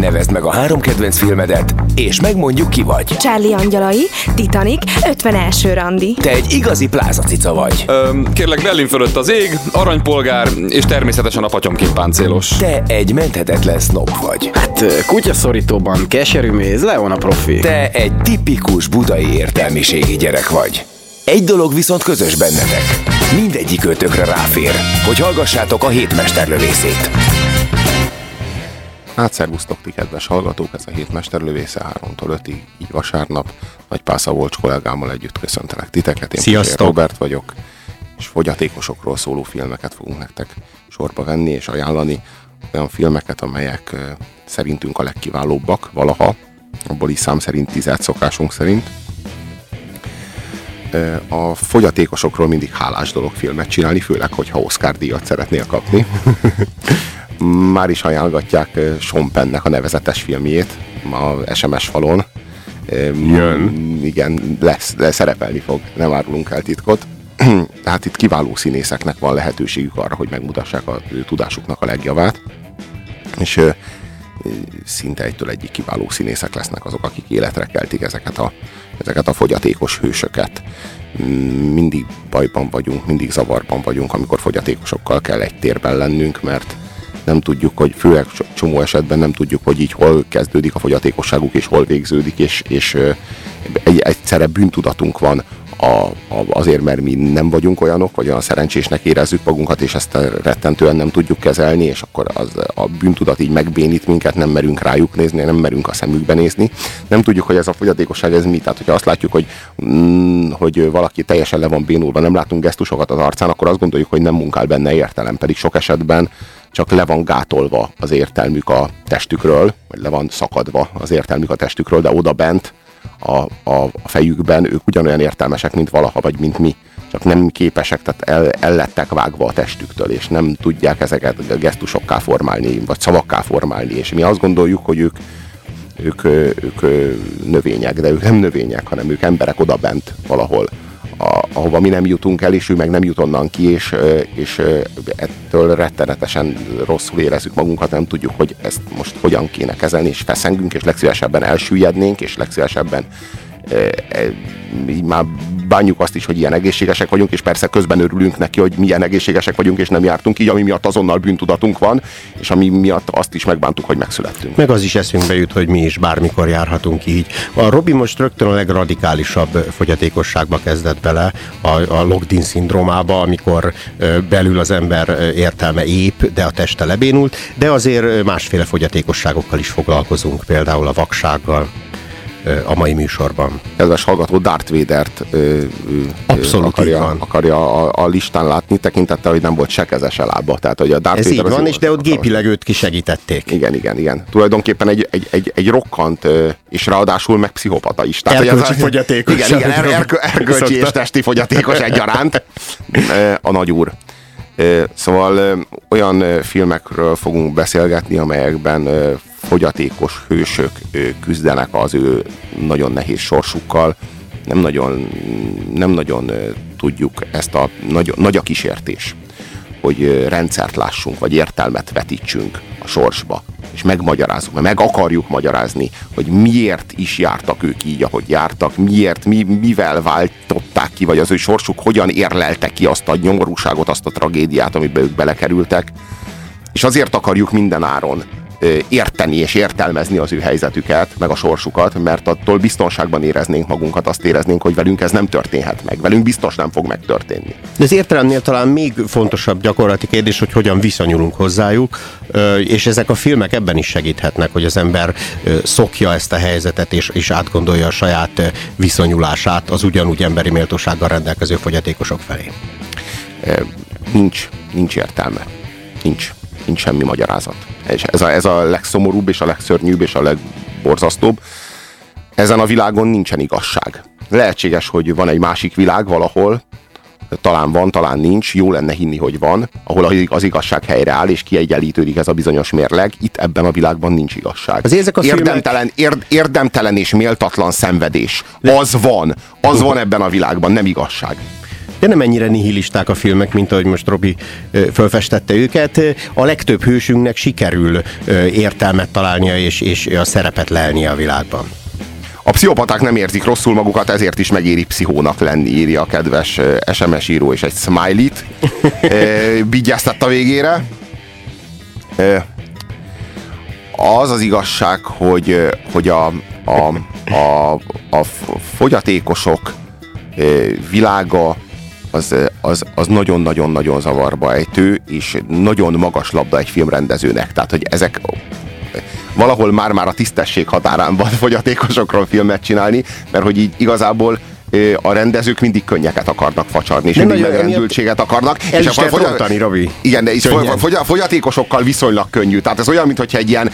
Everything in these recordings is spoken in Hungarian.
Nevezd meg a három kedvenc filmedet, és megmondjuk ki vagy. Charlie Angyalai, Titanic, 51. randi. Te egy igazi plázacica vagy. Öm, kérlek, Berlin fölött az ég, aranypolgár, és természetesen a patyomként páncélos. Te egy menthetetlen snob vagy. Hát kutyaszorítóban keserű méz, Leon a profi. Te egy tipikus budai értelmiségi gyerek vagy. Egy dolog viszont közös bennetek. Mindegyik ötökre ráfér, hogy hallgassátok a hétmesterlövészét. Hát szervusztok ti kedves hallgatók, ez a hét mesterlövésze 3-tól 5-ig, így vasárnap. Nagy Pásza Volcs kollégámmal együtt köszöntelek titeket. Én Sziasztok! Robert vagyok, és fogyatékosokról szóló filmeket fogunk nektek sorba venni és ajánlani. Olyan filmeket, amelyek szerintünk a legkiválóbbak valaha, abból is szám szerint tized szokásunk szerint. A fogyatékosokról mindig hálás dolog filmet csinálni, főleg, hogyha Oscar díjat szeretnél kapni. Már is ajánlgatják Sean Pennnek a nevezetes filmjét a SMS falon. Jön. Igen, lesz, lesz, szerepelni fog, nem árulunk el titkot. Tehát itt kiváló színészeknek van lehetőségük arra, hogy megmutassák a tudásuknak a legjavát. És szinte egytől egyik kiváló színészek lesznek azok, akik életre keltik ezeket a, ezeket a fogyatékos hősöket. Mm, Mindig bajban vagyunk, mindig zavarban vagyunk, amikor fogyatékosokkal kell egy térben lennünk, mert nem tudjuk, hogy főleg so- csomó esetben nem tudjuk, hogy így hol kezdődik a fogyatékosságuk, és hol végződik, és, és egy, egyszerre bűntudatunk van a, a, azért, mert mi nem vagyunk olyanok, vagy olyan szerencsésnek érezzük magunkat, és ezt rettentően nem tudjuk kezelni, és akkor az, a bűntudat így megbénít minket, nem merünk rájuk nézni, nem merünk a szemükbe nézni. Nem tudjuk, hogy ez a fogyatékosság ez mi. Tehát, hogyha azt látjuk, hogy, mm, hogy valaki teljesen le van bénulva, nem látunk gesztusokat az arcán, akkor azt gondoljuk, hogy nem munkál benne értelem, pedig sok esetben csak le van gátolva az értelmük a testükről, vagy le van szakadva az értelmük a testükről, de oda bent a, a, a fejükben ők ugyanolyan értelmesek, mint valaha, vagy mint mi. Csak nem képesek, tehát el, el lettek vágva a testüktől, és nem tudják ezeket gesztusokká formálni, vagy szavakká formálni, és mi azt gondoljuk, hogy ők, ők, ők ö, növények, de ők nem növények, hanem ők emberek oda bent valahol, ahova mi nem jutunk el, és ő meg nem jut onnan ki, és, és ettől rettenetesen rosszul érezzük magunkat, nem tudjuk, hogy ezt most hogyan kéne kezelni, és feszengünk, és legszívesebben elsüllyednénk, és legszívesebben így már bánjuk azt is, hogy ilyen egészségesek vagyunk, és persze közben örülünk neki, hogy milyen egészségesek vagyunk, és nem jártunk így, ami miatt azonnal bűntudatunk van, és ami miatt azt is megbántuk, hogy megszülettünk. Meg az is eszünkbe jut, hogy mi is bármikor járhatunk így. A Robi most rögtön a legradikálisabb fogyatékosságba kezdett bele, a, a locked-in szindrómába, amikor belül az ember értelme ép, de a teste lebénult, de azért másféle fogyatékosságokkal is foglalkozunk, például a vaksággal a mai műsorban. kedves hallgató Darth Vader-t ö, Abszolút akarja, akarja a, a, listán látni, tekintettel, hogy nem volt se kezes se lába. Tehát, hogy a Darth Ez Vader így van, és de ott gépileg őt kisegítették. Igen, igen, igen. Tulajdonképpen egy, egy, egy, egy rokkant, és ráadásul meg popata is. hogy Erkölcsi fogyatékos. Igen, igen, er, erkö, erkölcsi és testi fogyatékos egyaránt. A nagy úr. Szóval olyan filmekről fogunk beszélgetni, amelyekben fogyatékos hősök küzdenek az ő nagyon nehéz sorsukkal. Nem nagyon, nem nagyon tudjuk ezt a nagy, nagy a kísértés hogy rendszert lássunk, vagy értelmet vetítsünk a sorsba, és megmagyarázzuk, mert meg akarjuk magyarázni, hogy miért is jártak ők így, ahogy jártak, miért, mi, mivel váltották ki, vagy az ő sorsuk hogyan érlelte ki azt a nyomorúságot, azt a tragédiát, amiben ők belekerültek, és azért akarjuk minden áron érteni és értelmezni az ő helyzetüket, meg a sorsukat, mert attól biztonságban éreznénk magunkat, azt éreznénk, hogy velünk ez nem történhet meg, velünk biztos nem fog megtörténni. De az értelemnél talán még fontosabb gyakorlati kérdés, hogy hogyan viszonyulunk hozzájuk, és ezek a filmek ebben is segíthetnek, hogy az ember szokja ezt a helyzetet, és, és átgondolja a saját viszonyulását az ugyanúgy emberi méltósággal rendelkező fogyatékosok felé. nincs, nincs értelme. Nincs. Nincs semmi magyarázat. És ez a, ez a legszomorúbb, és a legszörnyűbb, és a legborzasztóbb. Ezen a világon nincsen igazság. Lehetséges, hogy van egy másik világ valahol, talán van, talán nincs, jó lenne hinni, hogy van, ahol az igazság helyreáll, és kiegyenlítődik ez a bizonyos mérleg. Itt ebben a világban nincs igazság. Azért ezek a filmek- érdemtelen, érd, érdemtelen és méltatlan szenvedés. Az van. Az van ebben a világban, nem igazság. De nem ennyire nihilisták a filmek, mint ahogy most Robi fölfestette őket. A legtöbb hősünknek sikerül értelmet találnia és, és a szerepet lelnie a világban. A pszichopaták nem érzik rosszul magukat, ezért is megéri pszichónak lenni, írja a kedves SMS író, és egy smiley-t vigyáztatta végére. Az az igazság, hogy, hogy a, a, a, a fogyatékosok világa az, az, az nagyon-nagyon-nagyon zavarba ejtő, és nagyon magas labda egy filmrendezőnek. Tehát, hogy ezek valahol már-már a tisztesség határán van fogyatékosokról filmet csinálni, mert hogy így igazából a rendezők mindig könnyeket akarnak facsarni, és Nem mindig megrendültséget akarnak. El és is a fogya- rontani, Robi. Igen, Könnyen. fogy- fogy- fogyatékosokkal viszonylag könnyű. Tehát ez olyan, mintha egy ilyen,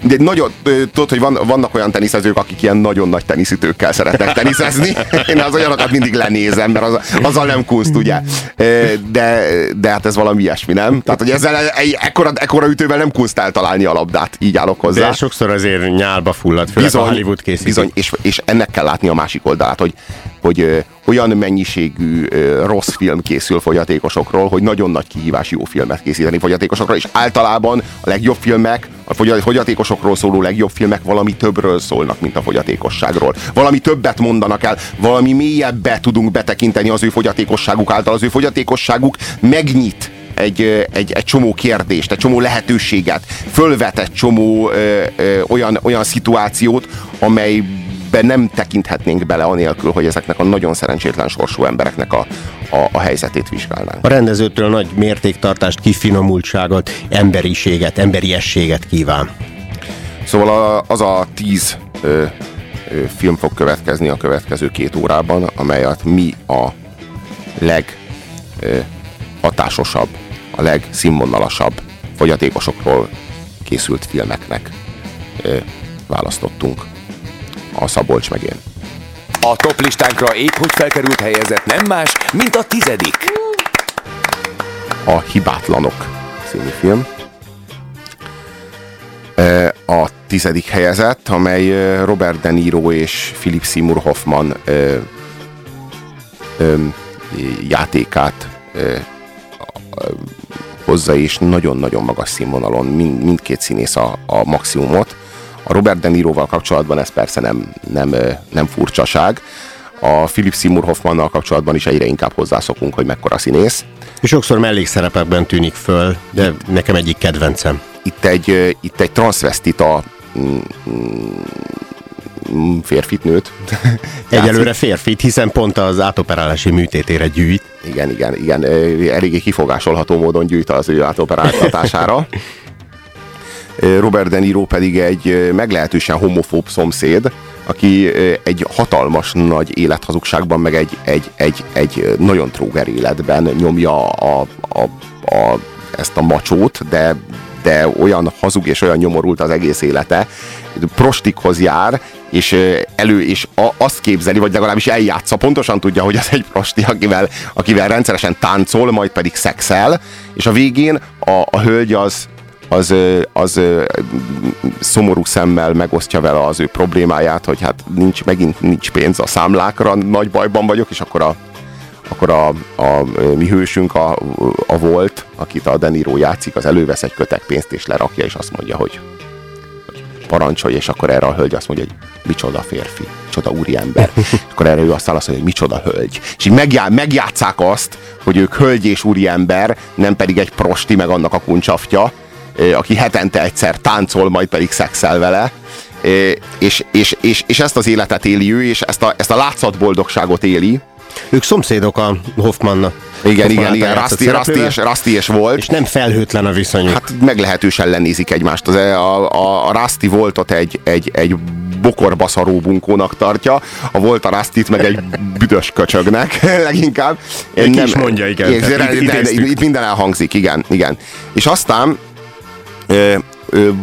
de nagyon, tudod, hogy van, vannak olyan teniszezők, akik ilyen nagyon nagy teniszütőkkel szeretnek teniszezni. Én az olyanokat mindig lenézem, mert az, azzal nem kunst, ugye. De, de hát ez valami ilyesmi, nem? Tehát, hogy ezzel egy ekkora, ekkora ütővel nem kunst eltalálni a labdát. Így állok hozzá. De sokszor azért nyálba fullad, főleg a Hollywood készítik. Bizony, és, és ennek kell látni a másik oldalát, hogy, hogy olyan mennyiségű rossz film készül fogyatékosokról, hogy nagyon nagy kihívás jó filmet készíteni fogyatékosokról, és általában a legjobb filmek, a fogy- fogyatékosokról szóló legjobb filmek valami többről szólnak, mint a fogyatékosságról. Valami többet mondanak el, valami mélyebbe tudunk betekinteni az ő fogyatékosságuk által. Az ő fogyatékosságuk megnyit egy, egy, egy csomó kérdést, egy csomó lehetőséget, fölvet egy csomó ö, ö, olyan, olyan szituációt, amelyben nem tekinthetnénk bele anélkül, hogy ezeknek a nagyon szerencsétlen sorsú embereknek a, a, a helyzetét vizsgálnánk. A rendezőtől nagy mértéktartást, kifinomultságot, emberiséget, emberiességet kíván. Szóval a, az a tíz ö, ö, film fog következni a következő két órában, amelyet mi a leg ö, hatásosabb, a legszínvonalasabb fogyatékosokról készült filmeknek ö, választottunk a Szabolcs megén. A top listánkra épp hogy felkerült helyezett nem más, mint a tizedik. a Hibátlanok című film. E, A tizedik helyezett, amely e, Robert De Niro és Philip Seymour Hoffman ö, játékát hozza, és nagyon-nagyon magas színvonalon mind, mindkét színész a, a maximumot. A Robert De Niroval kapcsolatban ez persze nem, nem, nem furcsaság. A Philip Seymour Hoffmannal kapcsolatban is egyre inkább hozzászokunk, hogy mekkora színész. És sokszor mellékszerepekben tűnik föl, de nekem egyik kedvencem. itt egy, itt egy transvestita mm, mm, férfit, nőt. Egyelőre férfit, hiszen pont az átoperálási műtétére gyűjt. Igen, igen, igen. Eléggé kifogásolható módon gyűjt az ő átoperáltatására. Robert De Niro pedig egy meglehetősen homofób szomszéd, aki egy hatalmas nagy élethazugságban, meg egy, egy, egy, egy nagyon tróger életben nyomja a, a, a, ezt a macsót, de, de olyan hazug és olyan nyomorult az egész élete, prostikhoz jár, és elő, és a, azt képzeli, vagy legalábbis eljátsza, pontosan tudja, hogy az egy prosti, akivel, akivel rendszeresen táncol, majd pedig szexel, és a végén a, a hölgy az, az, az szomorú szemmel megosztja vele az ő problémáját, hogy hát nincs, megint nincs pénz a számlákra, nagy bajban vagyok, és akkor a, akkor a, a, mi hősünk, a, a volt, akit a Deniro játszik, az elővesz egy kötek pénzt és lerakja, és azt mondja, hogy, parancsolj, és akkor erre a hölgy azt mondja, hogy micsoda férfi, micsoda úriember. és akkor erre ő azt válaszol, hogy micsoda hölgy. És így megjá, megjátszák azt, hogy ők hölgy és úriember, nem pedig egy prosti, meg annak a kuncsaftja, aki hetente egyszer táncol, majd pedig szexel vele. És, és, és, és ezt az életet éli ő, és ezt a, ezt a látszatboldogságot éli, Ők szomszédok a Hoffmannak. igen, Hoffman igen, igen, Rusty, szereplővel, és, Rusty és volt. És nem felhőtlen a viszonyuk. Hát, meglehetősen lenézik egymást. Az, a, a, a Rusty voltot egy, egy, egy bokorba szaró bunkónak tartja, a volt a Rustit meg egy büdös köcsögnek leginkább. Ki is mondja, igen, tehát itt, itt itt, idéztük. itt minden elhangzik, igen, igen. És aztán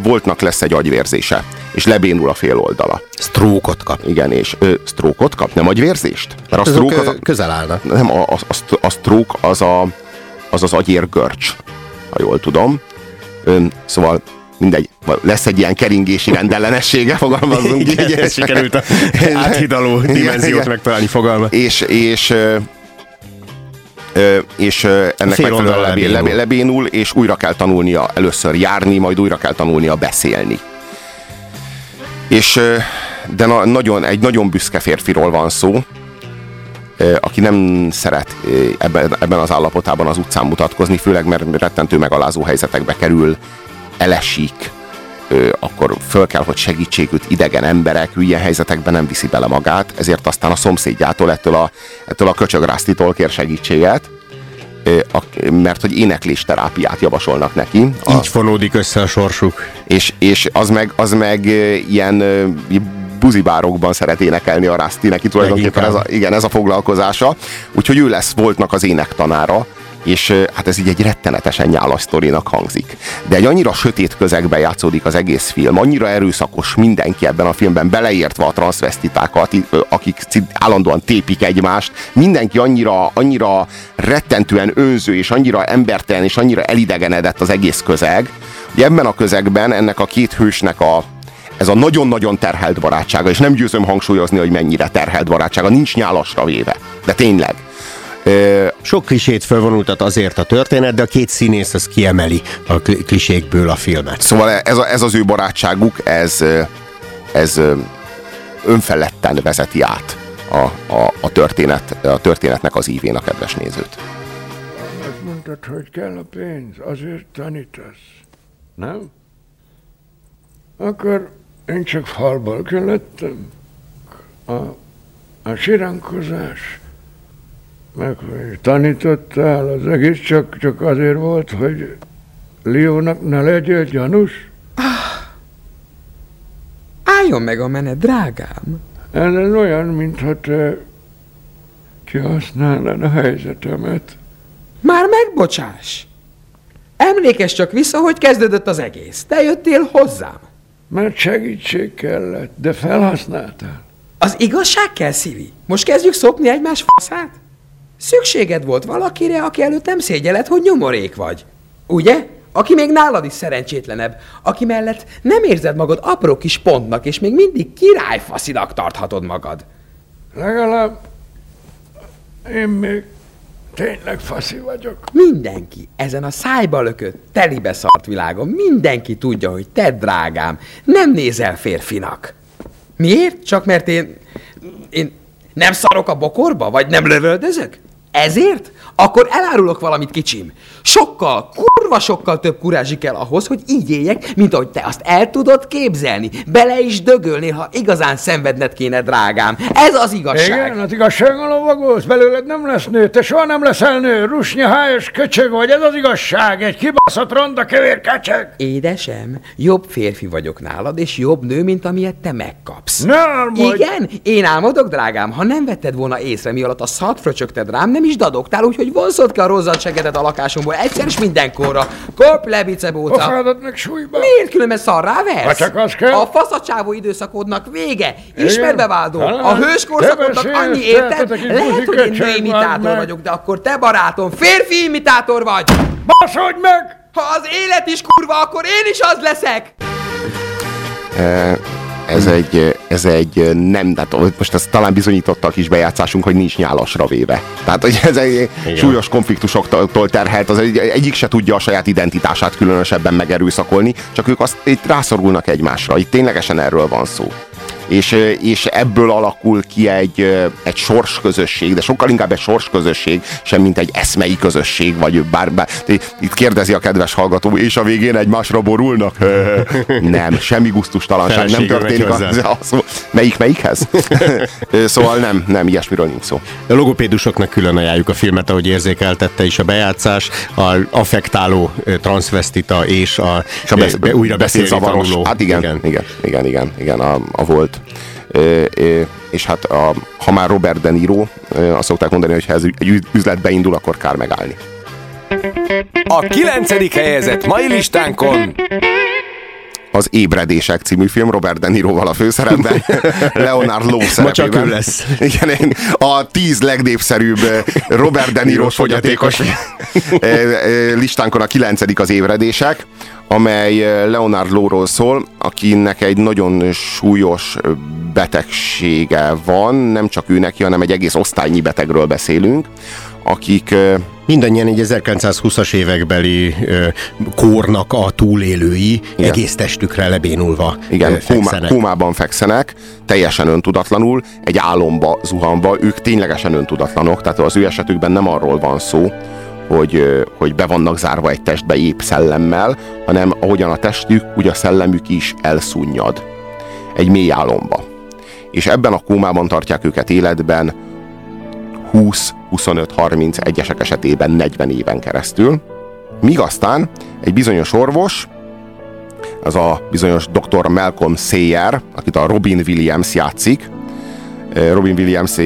voltnak lesz egy agyvérzése, és lebénul a fél oldala. Strókot kap. Igen, és ö, sztrókot kap, nem agyvérzést? Mert a Azok az a, ö, közel állnak. nem, a, a, a, a stroke az a, az, az agyérgörcs, ha jól tudom. Ön, szóval mindegy, lesz egy ilyen keringési rendellenessége, fogalmazunk Igen, így. sikerült a áthidaló dimenziót igen. megtalálni fogalma. És, és, ö, Ö, és ennek Fél megfelelően lebénul. lebé, lebénul, és újra kell tanulnia először járni, majd újra kell tanulnia beszélni. És de na, nagyon, egy nagyon büszke férfiról van szó, aki nem szeret ebben, ebben az állapotában az utcán mutatkozni, főleg mert rettentő megalázó helyzetekbe kerül, elesik, akkor föl kell, hogy segítsék őt idegen emberek, ilyen helyzetekben nem viszi bele magát, ezért aztán a szomszédjától, ettől a, ettől a köcsögrásztitól kér segítséget, a, mert hogy éneklés terápiát javasolnak neki. A, Így fonódik össze a sorsuk. és, és az meg, az meg ilyen buzibárokban szeret énekelni a Rászti, neki tulajdonképpen ez a, igen, ez a foglalkozása. Úgyhogy ő lesz Voltnak az énektanára, és hát ez így egy rettenetesen nyálas sztorinak hangzik. De egy annyira sötét közegben játszódik az egész film, annyira erőszakos mindenki ebben a filmben, beleértve a transvestitákat, akik állandóan tépik egymást, mindenki annyira, annyira rettentően önző, és annyira embertelen, és annyira elidegenedett az egész közeg, hogy ebben a közegben ennek a két hősnek a, ez a nagyon-nagyon terhelt barátsága, és nem győzöm hangsúlyozni, hogy mennyire terhelt barátsága, nincs nyálasra véve, de tényleg. Sok klisét fölvonultat azért a történet, de a két színész az kiemeli a kli- klisékből a filmet. Szóval ez, a, ez az ő barátságuk, ez, ez önfeledten vezeti át a, a, a, történet, a történetnek az ívén a kedves nézőt. Azt mondtad, hogy kell a pénz, azért tanítasz. Nem? Akkor én csak falból kellettem. A, a siránkozás, meg hogy tanítottál, az egész csak, csak azért volt, hogy Liónak ne legyél gyanús. Álljon meg a menet, drágám. Ez olyan, mintha te kihasználnád a helyzetemet. Már megbocsáss. Emlékezz csak vissza, hogy kezdődött az egész. Te jöttél hozzám. Mert segítség kellett, de felhasználtál. Az igazság kell, Szivi? Most kezdjük szopni egymás faszát? Szükséged volt valakire, aki előtt nem szégyeled, hogy nyomorék vagy. Ugye? Aki még nálad is szerencsétlenebb, aki mellett nem érzed magad apró kis pontnak, és még mindig királyfaszinak tarthatod magad. Legalább én még tényleg faszi vagyok. Mindenki ezen a szájba lökött, telibe szart világon, mindenki tudja, hogy te, drágám, nem nézel férfinak. Miért? Csak mert én... Én nem szarok a bokorba, vagy nem lövöldözök? Ezért? Akkor elárulok valamit, kicsim. Sokkal, kurva sokkal több kurázsi kell ahhoz, hogy így éljek, mint ahogy te azt el tudod képzelni. Bele is dögölnél, ha igazán szenvedned kéne, drágám. Ez az igazság. Igen, az igazságon lovagolsz, belőled nem lesz nő, te soha nem leszel nő, rusnya, hájas köcsög vagy, ez az igazság, egy kibaszott ronda kevér köcsög. Édesem, jobb férfi vagyok nálad, és jobb nő, mint amilyet te megkapsz. Ne álmodj! Igen? Én álmodok, drágám? Ha nem vetted volna észre, mi alatt a szart fröcsögted rám, nem is dadogtál, úgyhogy vonszod ki a rozzat segedet a lakásomból egyszer és mindenkorra. Kop le, bicebóca! Pofádat meg súlyba. Miért különben szarrá versz? Ha csak az kell. A faszacsávó időszakodnak vége. Ismerbe váldó. A hőskorszakodnak annyi te, érted? Lehet, hogy én vagy meg. vagyok, de akkor te barátom, férfi imitátor vagy. Baszodj meg! Ha az élet is kurva, akkor én is az leszek. Ez egy, ez egy nem, tehát most ezt talán bizonyította a kis bejátszásunk, hogy nincs nyálasra véve. Tehát, hogy ez egy Igen. súlyos konfliktusoktól terhelt, az egy, egyik se tudja a saját identitását különösebben megerőszakolni, csak ők azt itt rászorulnak egymásra. Itt ténylegesen erről van szó. És, és ebből alakul ki egy, egy sorsközösség, de sokkal inkább egy sorsközösség, sem mint egy eszmei közösség, vagy bár, bár itt kérdezi a kedves hallgató, és a végén egymásra borulnak? nem, semmi gusztustalanság nem történik. Az, az, melyik melyikhez? szóval nem, nem, ilyesmiről nincs szó. A logopédusoknak külön ajánljuk a filmet, ahogy érzékeltette is a bejátszás, a affektáló transvestita és a, És a besz- be, újra beszélni tanuló. Hát igen, igen, igen, igen, igen, igen a, a volt. És hát a, ha már Robert De Niro, azt szokták mondani, hogy ha ez egy üzletbe indul, akkor kár megállni. A kilencedik helyezett mai listánkon Az Ébredések című film Robert De Niroval a főszerepben, Leonard Lowe szerepében. csak ő lesz. Igen, a tíz legnépszerűbb eh, Robert De Niro fogyatékos eh, eh, listánkon a kilencedik az Ébredések, amely Leonard Lowe-ról szól, akinek egy nagyon súlyos betegsége van, nem csak ő neki, hanem egy egész osztálynyi betegről beszélünk, akik Mindannyian egy 1920-as évekbeli ö, kórnak a túlélői, Igen. egész testükre lebénulva Igen, ö, kómá, kómában fekszenek, teljesen öntudatlanul, egy álomba zuhanva, ők ténylegesen öntudatlanok, tehát az ő esetükben nem arról van szó, hogy, hogy be vannak zárva egy testbe épp szellemmel, hanem ahogyan a testük, úgy a szellemük is elszunnyad egy mély álomba. És ebben a kómában tartják őket életben 20, 25, 30, egyesek esetében 40 éven keresztül, míg aztán egy bizonyos orvos, az a bizonyos dr. Malcolm Sayer, akit a Robin Williams játszik, Robin Williams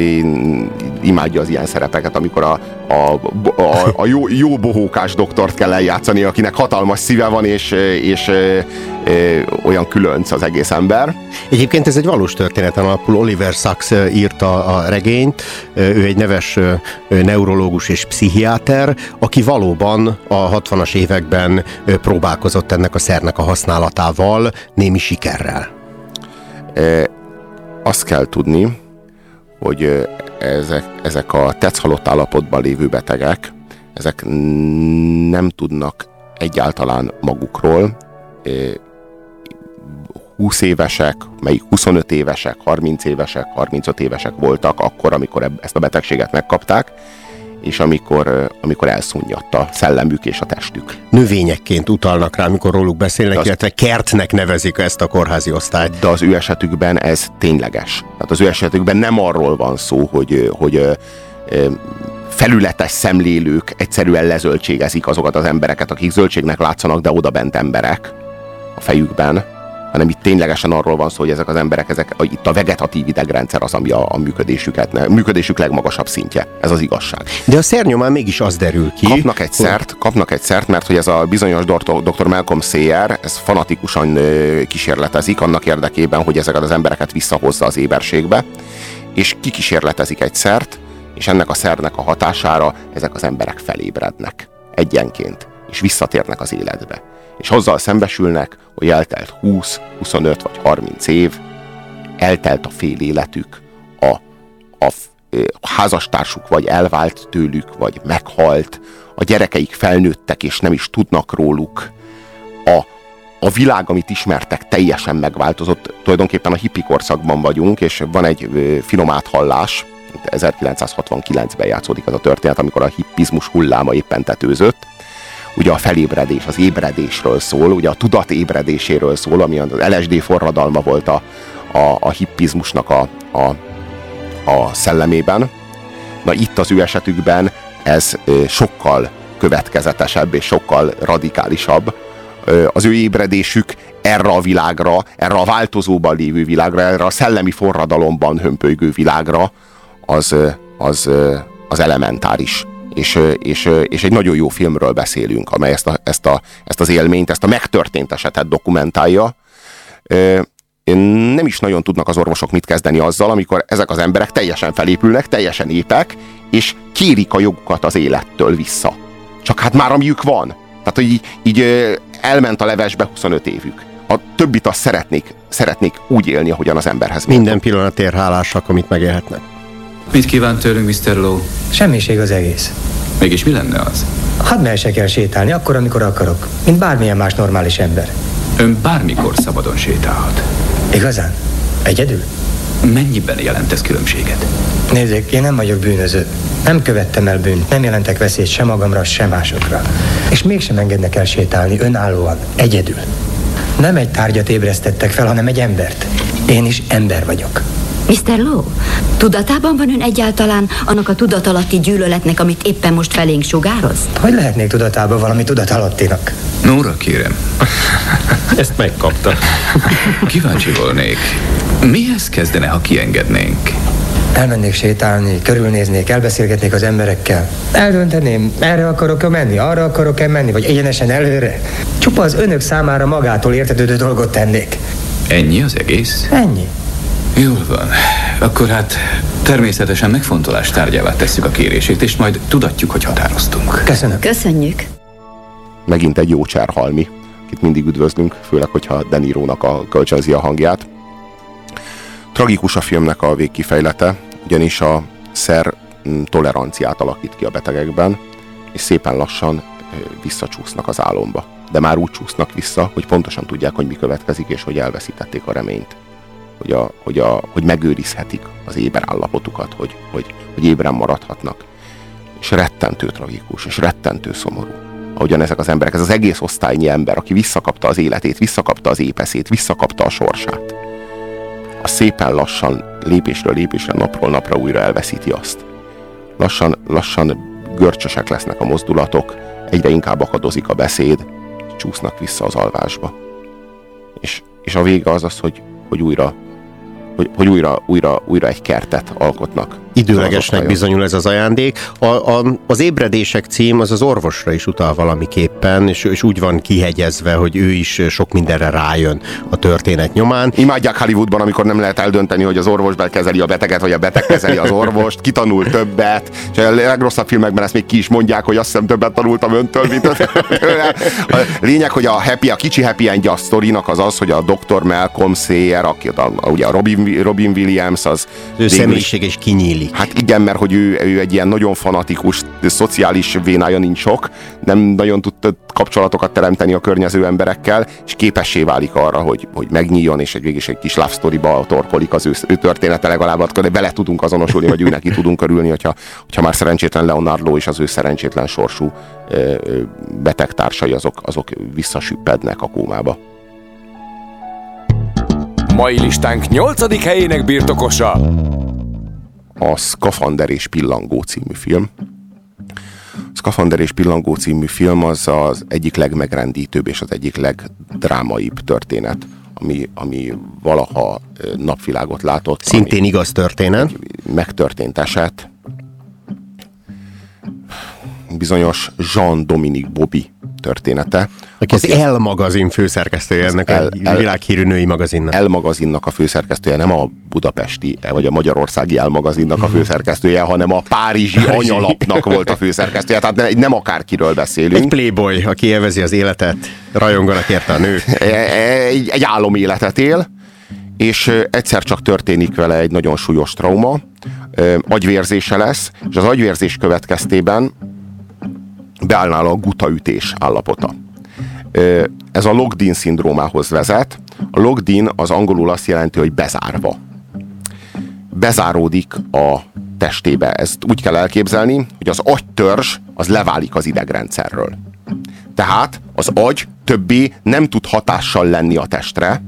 imádja az ilyen szerepeket, amikor a, a, a, a jó, jó bohókás doktort kell eljátszani, akinek hatalmas szíve van, és, és e, e, olyan különc az egész ember. Egyébként ez egy valós történeten alapul. Oliver Sacks írta a regényt. Ő egy neves neurológus és pszichiáter, aki valóban a 60-as években próbálkozott ennek a szernek a használatával némi sikerrel. E, azt kell tudni, hogy ezek, ezek a tetszhalott állapotban lévő betegek, ezek nem tudnak egyáltalán magukról, 20 évesek, melyik 25 évesek, 30 évesek, 35 évesek voltak akkor, amikor ezt a betegséget megkapták, és amikor, amikor elszúnyadt a szellemük és a testük. Növényekként utalnak rá, amikor róluk beszélnek, az, illetve kertnek nevezik ezt a kórházi osztályt. De az ő esetükben ez tényleges. Tehát az ő esetükben nem arról van szó, hogy, hogy felületes szemlélők egyszerűen lezöldségezik azokat az embereket, akik zöldségnek látszanak, de oda bent emberek a fejükben, hanem itt ténylegesen arról van szó, hogy ezek az emberek, ezek, itt a vegetatív idegrendszer az, ami a, a működésüket, a működésük legmagasabb szintje. Ez az igazság. De a szernyomán mégis az derül ki. Kapnak egy szert, kapnak egy szert, mert hogy ez a bizonyos dr. Malcolm Sayer, ez fanatikusan kísérletezik annak érdekében, hogy ezeket az embereket visszahozza az éberségbe, és kikísérletezik egy szert, és ennek a szernek a hatására ezek az emberek felébrednek egyenként, és visszatérnek az életbe és azzal szembesülnek, hogy eltelt 20, 25 vagy 30 év, eltelt a fél életük, a, a, a házastársuk vagy elvált tőlük, vagy meghalt, a gyerekeik felnőttek és nem is tudnak róluk, a, a világ, amit ismertek, teljesen megváltozott. Tulajdonképpen a hippi korszakban vagyunk, és van egy finom áthallás, 1969-ben játszódik az a történet, amikor a hippizmus hulláma éppen tetőzött, ugye a felébredés, az ébredésről szól, ugye a tudat ébredéséről szól, ami az LSD forradalma volt a, a, a hippizmusnak a, a, a szellemében. Na itt az ő esetükben ez sokkal következetesebb és sokkal radikálisabb. Az ő ébredésük erre a világra, erre a változóban lévő világra, erre a szellemi forradalomban hömpölygő világra, az, az, az elementáris és, és, és egy nagyon jó filmről beszélünk, amely ezt, a, ezt, a, ezt az élményt, ezt a megtörtént esetet dokumentálja. Nem is nagyon tudnak az orvosok mit kezdeni azzal, amikor ezek az emberek teljesen felépülnek, teljesen épek, és kérik a jogukat az élettől vissza. Csak hát már amiük van. Tehát, hogy így, így elment a levesbe 25 évük. A többit azt szeretnék, szeretnék úgy élni, ahogyan az emberhez. Minden pillanatért hálásak, amit megélhetnek. Mit kíván tőlünk, Mr. Lowe? Semmiség az egész. Mégis mi lenne az? Hadd mehessek el sétálni, akkor, amikor akarok. Mint bármilyen más normális ember. Ön bármikor szabadon sétálhat. Igazán? Egyedül? Mennyiben jelent ez különbséget? Nézzék, én nem vagyok bűnöző. Nem követtem el bűnt, nem jelentek veszélyt sem magamra, sem másokra. És mégsem engednek el sétálni önállóan, egyedül. Nem egy tárgyat ébresztettek fel, hanem egy embert. Én is ember vagyok. Mr. Lowe, tudatában van ön egyáltalán annak a tudatalatti gyűlöletnek, amit éppen most felénk sugároz? Hogy lehetnék tudatában valami tudatalattinak? Nóra, kérem. Ezt megkapta. Kíváncsi volnék. Mihez kezdene, ha kiengednénk? Elmennék sétálni, körülnéznék, elbeszélgetnék az emberekkel. Eldönteném, erre akarok-e menni, arra akarok-e menni, vagy egyenesen előre. Csupa az önök számára magától értetődő dolgot tennék. Ennyi az egész? Ennyi. Jól van. Akkor hát természetesen megfontolás tárgyává tesszük a kérését, és majd tudatjuk, hogy határoztunk. Köszönöm. Köszönjük. Megint egy jó cserhalmi, akit mindig üdvözlünk, főleg, hogyha Denirónak a kölcsönzi a hangját. Tragikus a filmnek a végkifejlete, ugyanis a szer mm, toleranciát alakít ki a betegekben, és szépen lassan visszacsúsznak az álomba. De már úgy csúsznak vissza, hogy pontosan tudják, hogy mi következik, és hogy elveszítették a reményt. Hogy, a, hogy, a, hogy megőrizhetik az éber állapotukat, hogy, hogy, hogy ébren maradhatnak. És rettentő tragikus, és rettentő szomorú. Ahogyan ezek az emberek, ez az egész osztálynyi ember, aki visszakapta az életét, visszakapta az épeszét, visszakapta a sorsát, a szépen lassan, lépésről lépésre, napról napra újra elveszíti azt. Lassan, lassan görcsösek lesznek a mozdulatok, egyre inkább akadozik a beszéd, csúsznak vissza az alvásba. És, és a vége az az, hogy, hogy újra hogy, hogy újra, újra, újra egy kertet alkotnak. Időlegesnek bizonyul ez az ajándék. A, a, az ébredések cím az az orvosra is utal valamiképpen, és, és úgy van kihegyezve, hogy ő is sok mindenre rájön a történet nyomán. Imádják Hollywoodban, amikor nem lehet eldönteni, hogy az orvos kezeli a beteget, vagy a beteg kezeli az orvost, kitanul többet, és a legrosszabb filmekben ezt még ki is mondják, hogy azt hiszem többet tanultam öntől, mint a lényeg, hogy a happy, a kicsi happy end a sztorinak az az, hogy a Dr. Malcolm Sayer, aki a, ugye a Robin, Robin Williams, az... Ő személyiség is kinyílik. Hát igen, mert hogy ő, ő egy ilyen nagyon fanatikus, szociális vénája nincs sok, nem nagyon tud kapcsolatokat teremteni a környező emberekkel, és képessé válik arra, hogy, hogy megnyíljon, és egy végig egy kis love story-ba torkolik az ő, ő története legalább, de bele tudunk azonosulni, vagy ő neki tudunk örülni, hogyha, hogyha már szerencsétlen Leonardo és az ő szerencsétlen sorsú betegtársai azok, azok visszasüppednek a kómába. Mai listánk 8. helyének birtokosa a Skafander és Pillangó című film. Skafander és Pillangó című film az az egyik legmegrendítőbb és az egyik legdrámaibb történet, ami, ami valaha napvilágot látott. Szintén igaz történet. Megtörtént eset. Bizonyos Jean-Dominique Bobby története. Aki az El magazin főszerkesztője ennek el, a világhírű női magazinnak. El magazinnak a főszerkesztője, nem a budapesti, vagy a magyarországi El magazinnak a főszerkesztője, hanem a párizsi anyalapnak volt a főszerkesztője. Tehát nem akárkiről beszélünk. Egy playboy, aki élvezi az életet, rajonganak érte a nők. E, e, egy, egy álom életet él, és egyszer csak történik vele egy nagyon súlyos trauma, agyvérzése lesz, és az agyvérzés következtében beállnál a gutaütés állapota. Ez a logdin szindrómához vezet. A logdin az angolul azt jelenti, hogy bezárva. Bezáródik a testébe. Ezt úgy kell elképzelni, hogy az agytörzs az leválik az idegrendszerről. Tehát az agy többé nem tud hatással lenni a testre,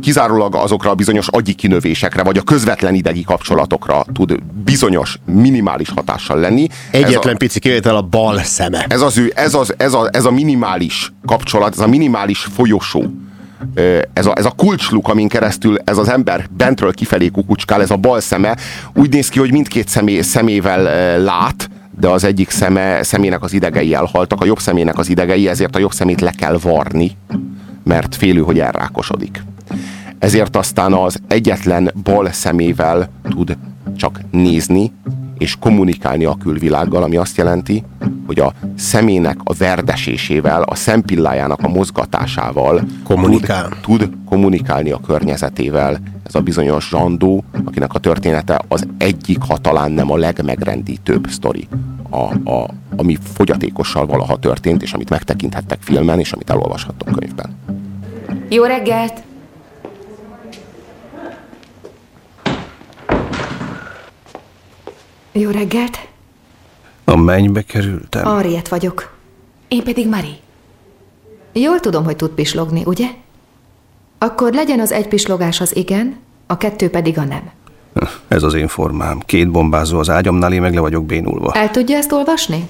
kizárólag azokra a bizonyos agyi kinövésekre, vagy a közvetlen idegi kapcsolatokra tud bizonyos, minimális hatással lenni. Egyetlen a, pici kivétel a bal szeme. Ez, az ő, ez, az, ez, a, ez a minimális kapcsolat, ez a minimális folyosó, ez a, ez a kulcsluk, amin keresztül ez az ember bentről kifelé kukucskál, ez a bal szeme, úgy néz ki, hogy mindkét szemé, szemével lát, de az egyik szeme, szemének az idegei elhaltak, a jobb szemének az idegei, ezért a jobb szemét le kell varni, mert félő, hogy elrákosodik ezért aztán az egyetlen bal szemével tud csak nézni és kommunikálni a külvilággal, ami azt jelenti, hogy a szemének a verdesésével, a szempillájának a mozgatásával Kommunikál. tud, tud kommunikálni a környezetével. Ez a bizonyos zsandó, akinek a története az egyik, ha talán nem a legmegrendítőbb sztori, a, a, ami fogyatékossal valaha történt, és amit megtekinthettek filmen, és amit elolvashattok könyvben. Jó reggelt! Jó reggelt! A mennybe kerültem? Ariet vagyok. Én pedig Mari. Jól tudom, hogy tud pislogni, ugye? Akkor legyen az egy pislogás az igen, a kettő pedig a nem. Ez az én formám. Két bombázó az ágyamnál, én meg le vagyok bénulva. El tudja ezt olvasni?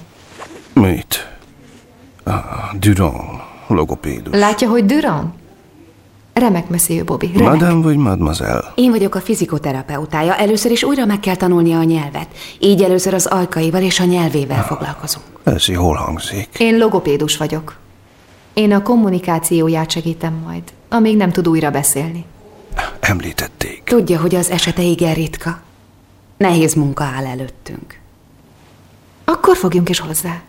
Mit? Durand, logopédus. Látja, hogy Durand? Remek, Monsieur Bobby, remek. Madame vagy mademoiselle? Én vagyok a fizikoterapeutája. Először is újra meg kell tanulnia a nyelvet. Így először az ajkaival és a nyelvével ah, foglalkozunk. Ez jól hangzik. Én logopédus vagyok. Én a kommunikációját segítem majd, amíg nem tud újra beszélni. Említették. Tudja, hogy az esete igen ritka. Nehéz munka áll előttünk. Akkor fogjunk is hozzá.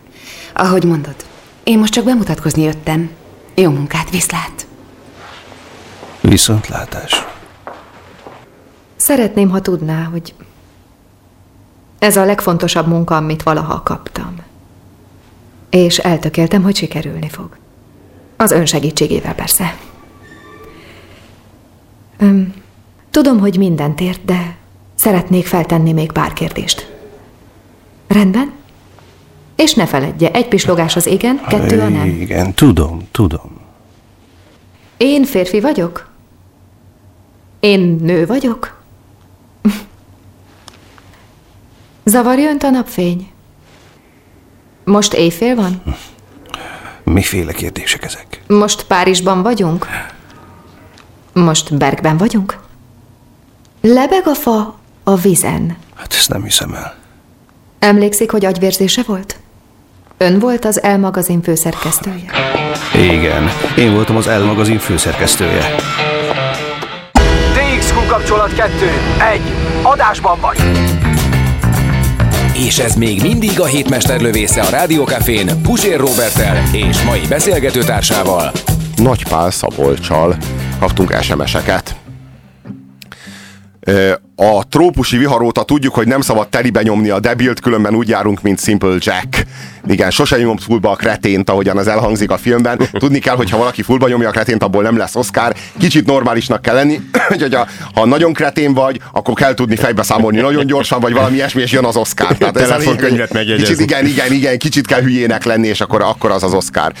Ahogy mondod, én most csak bemutatkozni jöttem. Jó munkát, viszlát! Viszontlátás. Szeretném, ha tudná, hogy Ez a legfontosabb munka, amit valaha kaptam. És eltökéltem, hogy sikerülni fog. Az ön segítségével persze. Öm, tudom, hogy mindent ért, de szeretnék feltenni még pár kérdést. Rendben? És ne feledje, egy pislogás az égen, kettő a nem. Igen, tudom, tudom. Én férfi vagyok? Én nő vagyok? Zavarja önt a napfény? Most éjfél van? Miféle kérdések ezek? Most Párizsban vagyunk? Most Bergben vagyunk? Lebeg a fa a vizen. Hát ezt nem hiszem el. Emlékszik, hogy agyvérzése volt? Ön volt az El magazin főszerkesztője. Igen, én voltam az El magazin főszerkesztője. Kapcsolat 2. 1. Adásban vagy. És ez még mindig a hétmester lövésze a Rádiókafén Pusér Robertel és mai beszélgetőtársával. Nagypál Szabolcsal kaptunk SMS-eket. A trópusi vihar óta tudjuk, hogy nem szabad telibe nyomni a debilt, különben úgy járunk, mint Simple Jack. Igen, sose nyom fullba a kretént, ahogyan az elhangzik a filmben. Tudni kell, hogy ha valaki fullba nyomja a kretént, abból nem lesz Oscar. Kicsit normálisnak kell lenni, hogy ha, ha nagyon kretén vagy, akkor kell tudni fejbe számolni nagyon gyorsan, vagy valami ilyesmi, és jön az Oscar. Tehát ez megjegyezni. Kicsit, igen, igen, igen, kicsit kell hülyének lenni, és akkor, akkor az az Oscar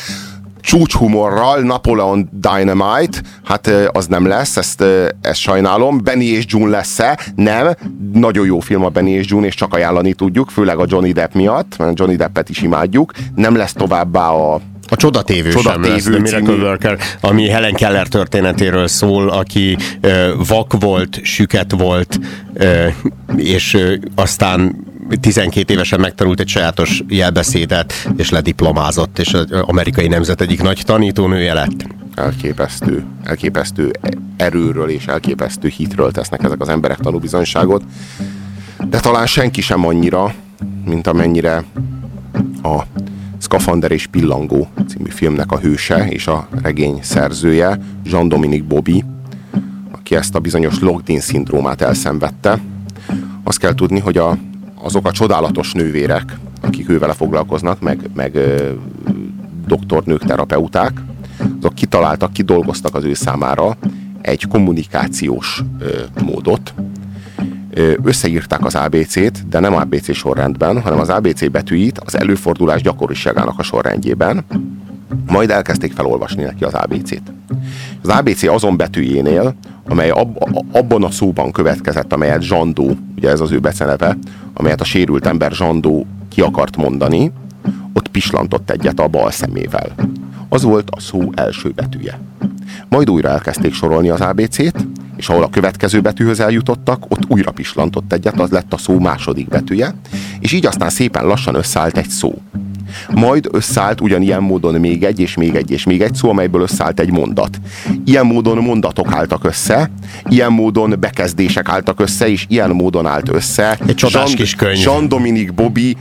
csúcshumorral, Napoleon Dynamite, hát az nem lesz, ezt, ezt sajnálom. Benny és June lesz-e? Nem. Nagyon jó film a Benny és June, és csak ajánlani tudjuk, főleg a Johnny Depp miatt, mert Johnny Deppet is imádjuk. Nem lesz továbbá a A Csodatévő Csoda sem lesz, című- Worker, ami Helen Keller történetéről szól, aki ö, vak volt, süket volt, ö, és ö, aztán 12 évesen megtanult egy sajátos jelbeszédet, és lediplomázott, és az amerikai nemzet egyik nagy tanítónője lett. elképesztő, elképesztő erőről és elképesztő hitről tesznek ezek az emberek tanúbizonyságot, de talán senki sem annyira, mint amennyire a Skafander és Pillangó című filmnek a hőse és a regény szerzője, Jean-Dominique Bobby, aki ezt a bizonyos Logdin szindrómát elszenvedte. Azt kell tudni, hogy a, azok a csodálatos nővérek, akik ővele foglalkoznak, meg, meg doktornők, terapeuták, azok kitaláltak, kidolgoztak az ő számára egy kommunikációs ö, módot. Összeírták az ABC-t, de nem ABC sorrendben, hanem az ABC betűit az előfordulás gyakoriságának a sorrendjében, majd elkezdték felolvasni neki az ABC-t. Az ABC azon betűjénél, amely ab, abban a szóban következett, amelyet Zsandó, ugye ez az ő beceneve, amelyet a sérült ember Zsandó ki akart mondani, ott pislantott egyet a bal szemével. Az volt a szó első betűje. Majd újra elkezdték sorolni az ABC-t, és ahol a következő betűhöz eljutottak, ott újra pislantott egyet, az lett a szó második betűje, és így aztán szépen lassan összeállt egy szó. Majd összeállt ugyanilyen módon még egy, és még egy, és még egy szó, amelyből összeállt egy mondat. Ilyen módon mondatok álltak össze, ilyen módon bekezdések álltak össze, és ilyen módon állt össze. Egy csodás kis könyv. Jean-Dominique Bobby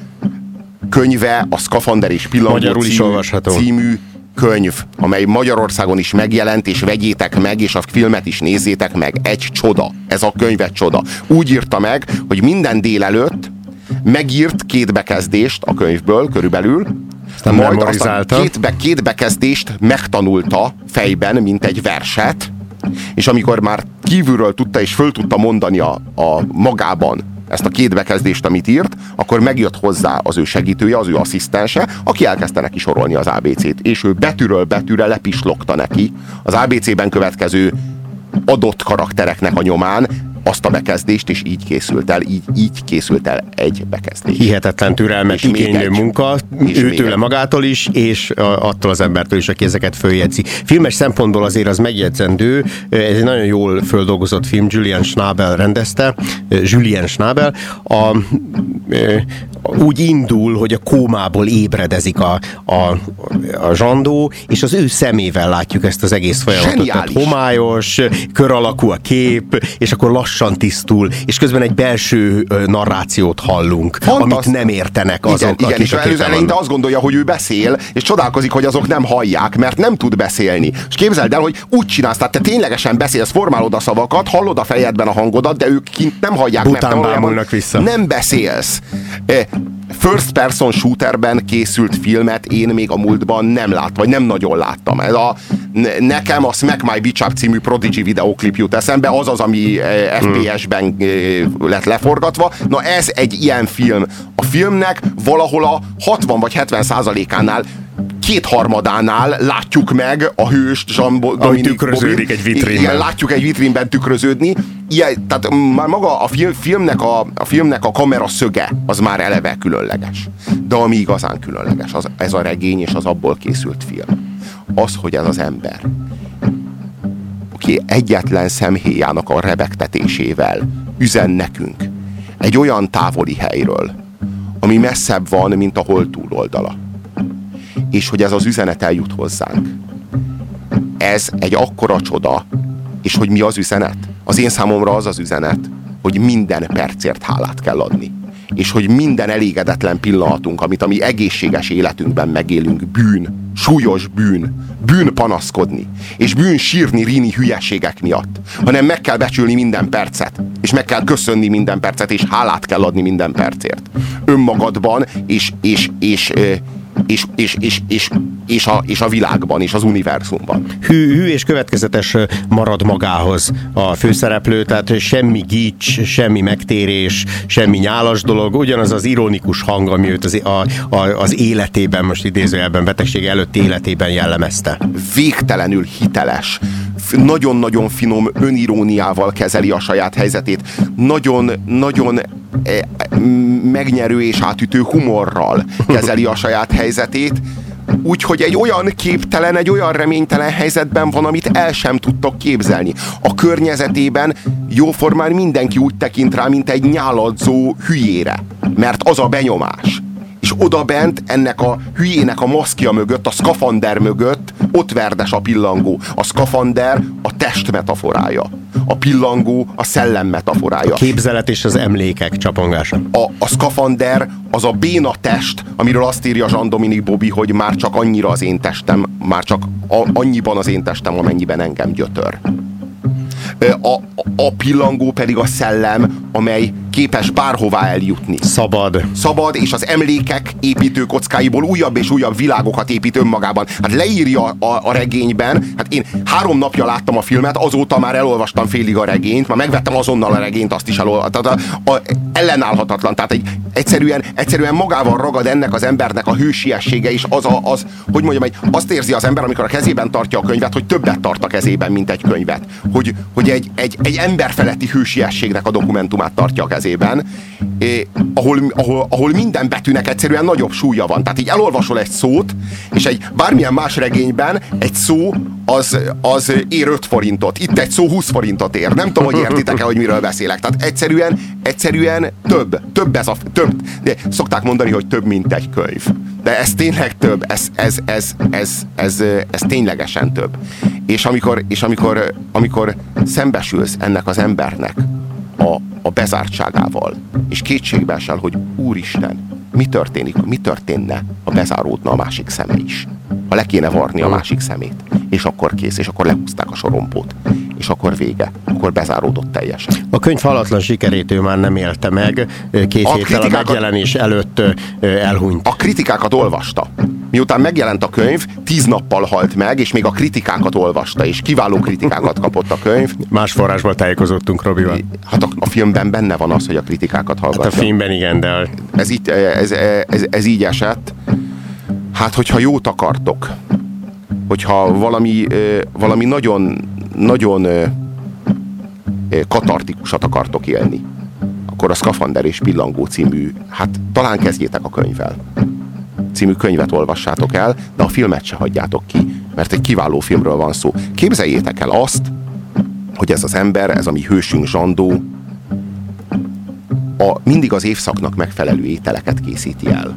könyve, a Skafander és Pillangó Magyarul is című, olvasható. című könyv, amely Magyarországon is megjelent, és vegyétek meg, és a filmet is nézzétek meg. Egy csoda. Ez a könyv egy csoda. Úgy írta meg, hogy minden délelőtt megírt két bekezdést a könyvből körülbelül, Aztán majd azt a memorizálta. két, be, két bekezdést megtanulta fejben, mint egy verset, és amikor már kívülről tudta és föl tudta mondani a, a magában ezt a két bekezdést, amit írt, akkor megjött hozzá az ő segítője, az ő asszisztense, aki elkezdte neki sorolni az ABC-t, és ő betűről betűre lepislogta neki. Az ABC-ben következő adott karaktereknek a nyomán azt a bekezdést, és így készült el, így, így készült el egy bekezdés. Hihetetlen türelmet És igénylő egy. munka, És őtőle egy. magától is, és attól az embertől is, aki ezeket följegyzi. Filmes szempontból azért az megjegyzendő, ez egy nagyon jól földolgozott film, Julian Schnabel rendezte, Julian Schnabel, a, ö, úgy indul, hogy a kómából ébredezik a, a, a zsandó, és az ő szemével látjuk ezt az egész folyamatot. Homályos, kör alakú a kép, és akkor lassan lassan tisztul, és közben egy belső narrációt hallunk, amit nem értenek azok, igen, igen, akik és a előző képen eleinte vannak. azt gondolja, hogy ő beszél, és csodálkozik, hogy azok nem hallják, mert nem tud beszélni. És képzeld el, hogy úgy csinálsz, tehát te ténylegesen beszélsz, formálod a szavakat, hallod a fejedben a hangodat, de ők kint nem hallják, mert Bután valójában bámulnak vissza. nem beszélsz. First person shooterben készült filmet én még a múltban nem láttam, vagy nem nagyon láttam. Ez a, ne- nekem a Smack My Bitch Up című Prodigy videoklip jut eszembe, az az, ami eh, FPS-ben eh, lett leforgatva. Na ez egy ilyen film. A filmnek valahol a 60 vagy 70 százalékánál kétharmadánál látjuk meg a hőst, Jean Dominique tükröződik Bobin. egy vitrínben. Igen, látjuk egy vitrínben tükröződni. Ilyen, tehát már maga a film, filmnek, a, a filmnek a kamera szöge az már eleve különleges. De ami igazán különleges, az, ez a regény és az abból készült film. Az, hogy ez az ember, aki egyetlen szemhéjának a rebegtetésével üzen nekünk egy olyan távoli helyről, ami messzebb van, mint a hold túloldala. És hogy ez az üzenet eljut hozzánk. Ez egy akkora csoda, és hogy mi az üzenet? Az én számomra az az üzenet, hogy minden percért hálát kell adni. És hogy minden elégedetlen pillanatunk, amit a mi egészséges életünkben megélünk, bűn, súlyos bűn, bűn panaszkodni, és bűn sírni rini hülyeségek miatt, hanem meg kell becsülni minden percet, és meg kell köszönni minden percet, és hálát kell adni minden percért. Önmagadban, és, és, és, ö, és, és, és, és, és, a, és a világban, és az univerzumban. hű, hű és következetes marad magához a főszereplő, tehát semmi gics, semmi megtérés, semmi nyálas dolog, ugyanaz az ironikus hang, ami őt az, a, a, az életében, most idézőjelben, betegség előtti életében jellemezte. végtelenül hiteles, nagyon-nagyon finom öniróniával kezeli a saját helyzetét, nagyon-nagyon eh, eh, megnyerő és átütő humorral kezeli a saját helyzetét, úgyhogy egy olyan képtelen, egy olyan reménytelen helyzetben van, amit el sem tudtok képzelni. A környezetében jóformán mindenki úgy tekint rá, mint egy nyáladzó hülyére, mert az a benyomás és oda bent ennek a hülyének a maszkja mögött, a szkafander mögött ott verdes a pillangó. A szkafander a test metaforája. A pillangó a szellem metaforája. A képzelet és az emlékek csapongása. A, a szkafander az a béna test, amiről azt írja Jean-Dominique Bobby, hogy már csak annyira az én testem, már csak a, annyiban az én testem, amennyiben engem gyötör. A, a, pillangó pedig a szellem, amely képes bárhová eljutni. Szabad. Szabad, és az emlékek építő kockáiból újabb és újabb világokat épít önmagában. Hát leírja a, a regényben, hát én három napja láttam a filmet, azóta már elolvastam félig a regényt, már megvettem azonnal a regényt, azt is elolvastam. Tehát a, a, ellenállhatatlan. Tehát egy, egyszerűen, egyszerűen magával ragad ennek az embernek a hősiessége, és az, a, az hogy mondjam, egy, azt érzi az ember, amikor a kezében tartja a könyvet, hogy többet tart a kezében, mint egy könyvet. Hogy, hogy egy, egy, egy emberfeletti hősiességnek a dokumentumát tartja a kezében, eh, ahol, ahol, ahol minden betűnek egyszerűen nagyobb súlya van. Tehát így elolvasol egy szót, és egy bármilyen más regényben egy szó az, az ér 5 forintot. Itt egy szó 20 forintot ér. Nem tudom, hogy értitek-e, hogy miről beszélek. Tehát egyszerűen, egyszerűen több. Több ez a... Több. De szokták mondani, hogy több, mint egy könyv. De ez tényleg több. Ez, ez, ez, ez, ez, ez ténylegesen több. És amikor, és amikor, amikor szembesülsz ennek az embernek a, a bezártságával, és kétségbe esel, hogy Úristen, mi történik, mi történne, ha bezáródna a másik szeme is. Ha le kéne varni a másik szemét. És akkor kész, és akkor lehúzták a sorompót. És akkor vége. Akkor bezáródott teljesen. A könyv halatlan sikerét ő már nem élte meg, két A héttel a megjelenés előtt elhunyt. A kritikákat olvasta. Miután megjelent a könyv, tíz nappal halt meg, és még a kritikákat olvasta, és kiváló kritikákat kapott a könyv. Más forrásból tájékozottunk Robival. Hát a, a filmben benne van az, hogy a kritikákat hallgatja. Hát a filmben igen, de... Ez, itt, ez, ez, ez így esett. Hát, hogyha jót akartok, hogyha valami, valami nagyon, nagyon katartikusat akartok élni, akkor a Skafander és Pillangó című, hát talán kezdjétek a könyvvel. Című könyvet olvassátok el, de a filmet se hagyjátok ki, mert egy kiváló filmről van szó. Képzeljétek el azt, hogy ez az ember, ez a mi hősünk Zsandó, a, mindig az évszaknak megfelelő ételeket készíti el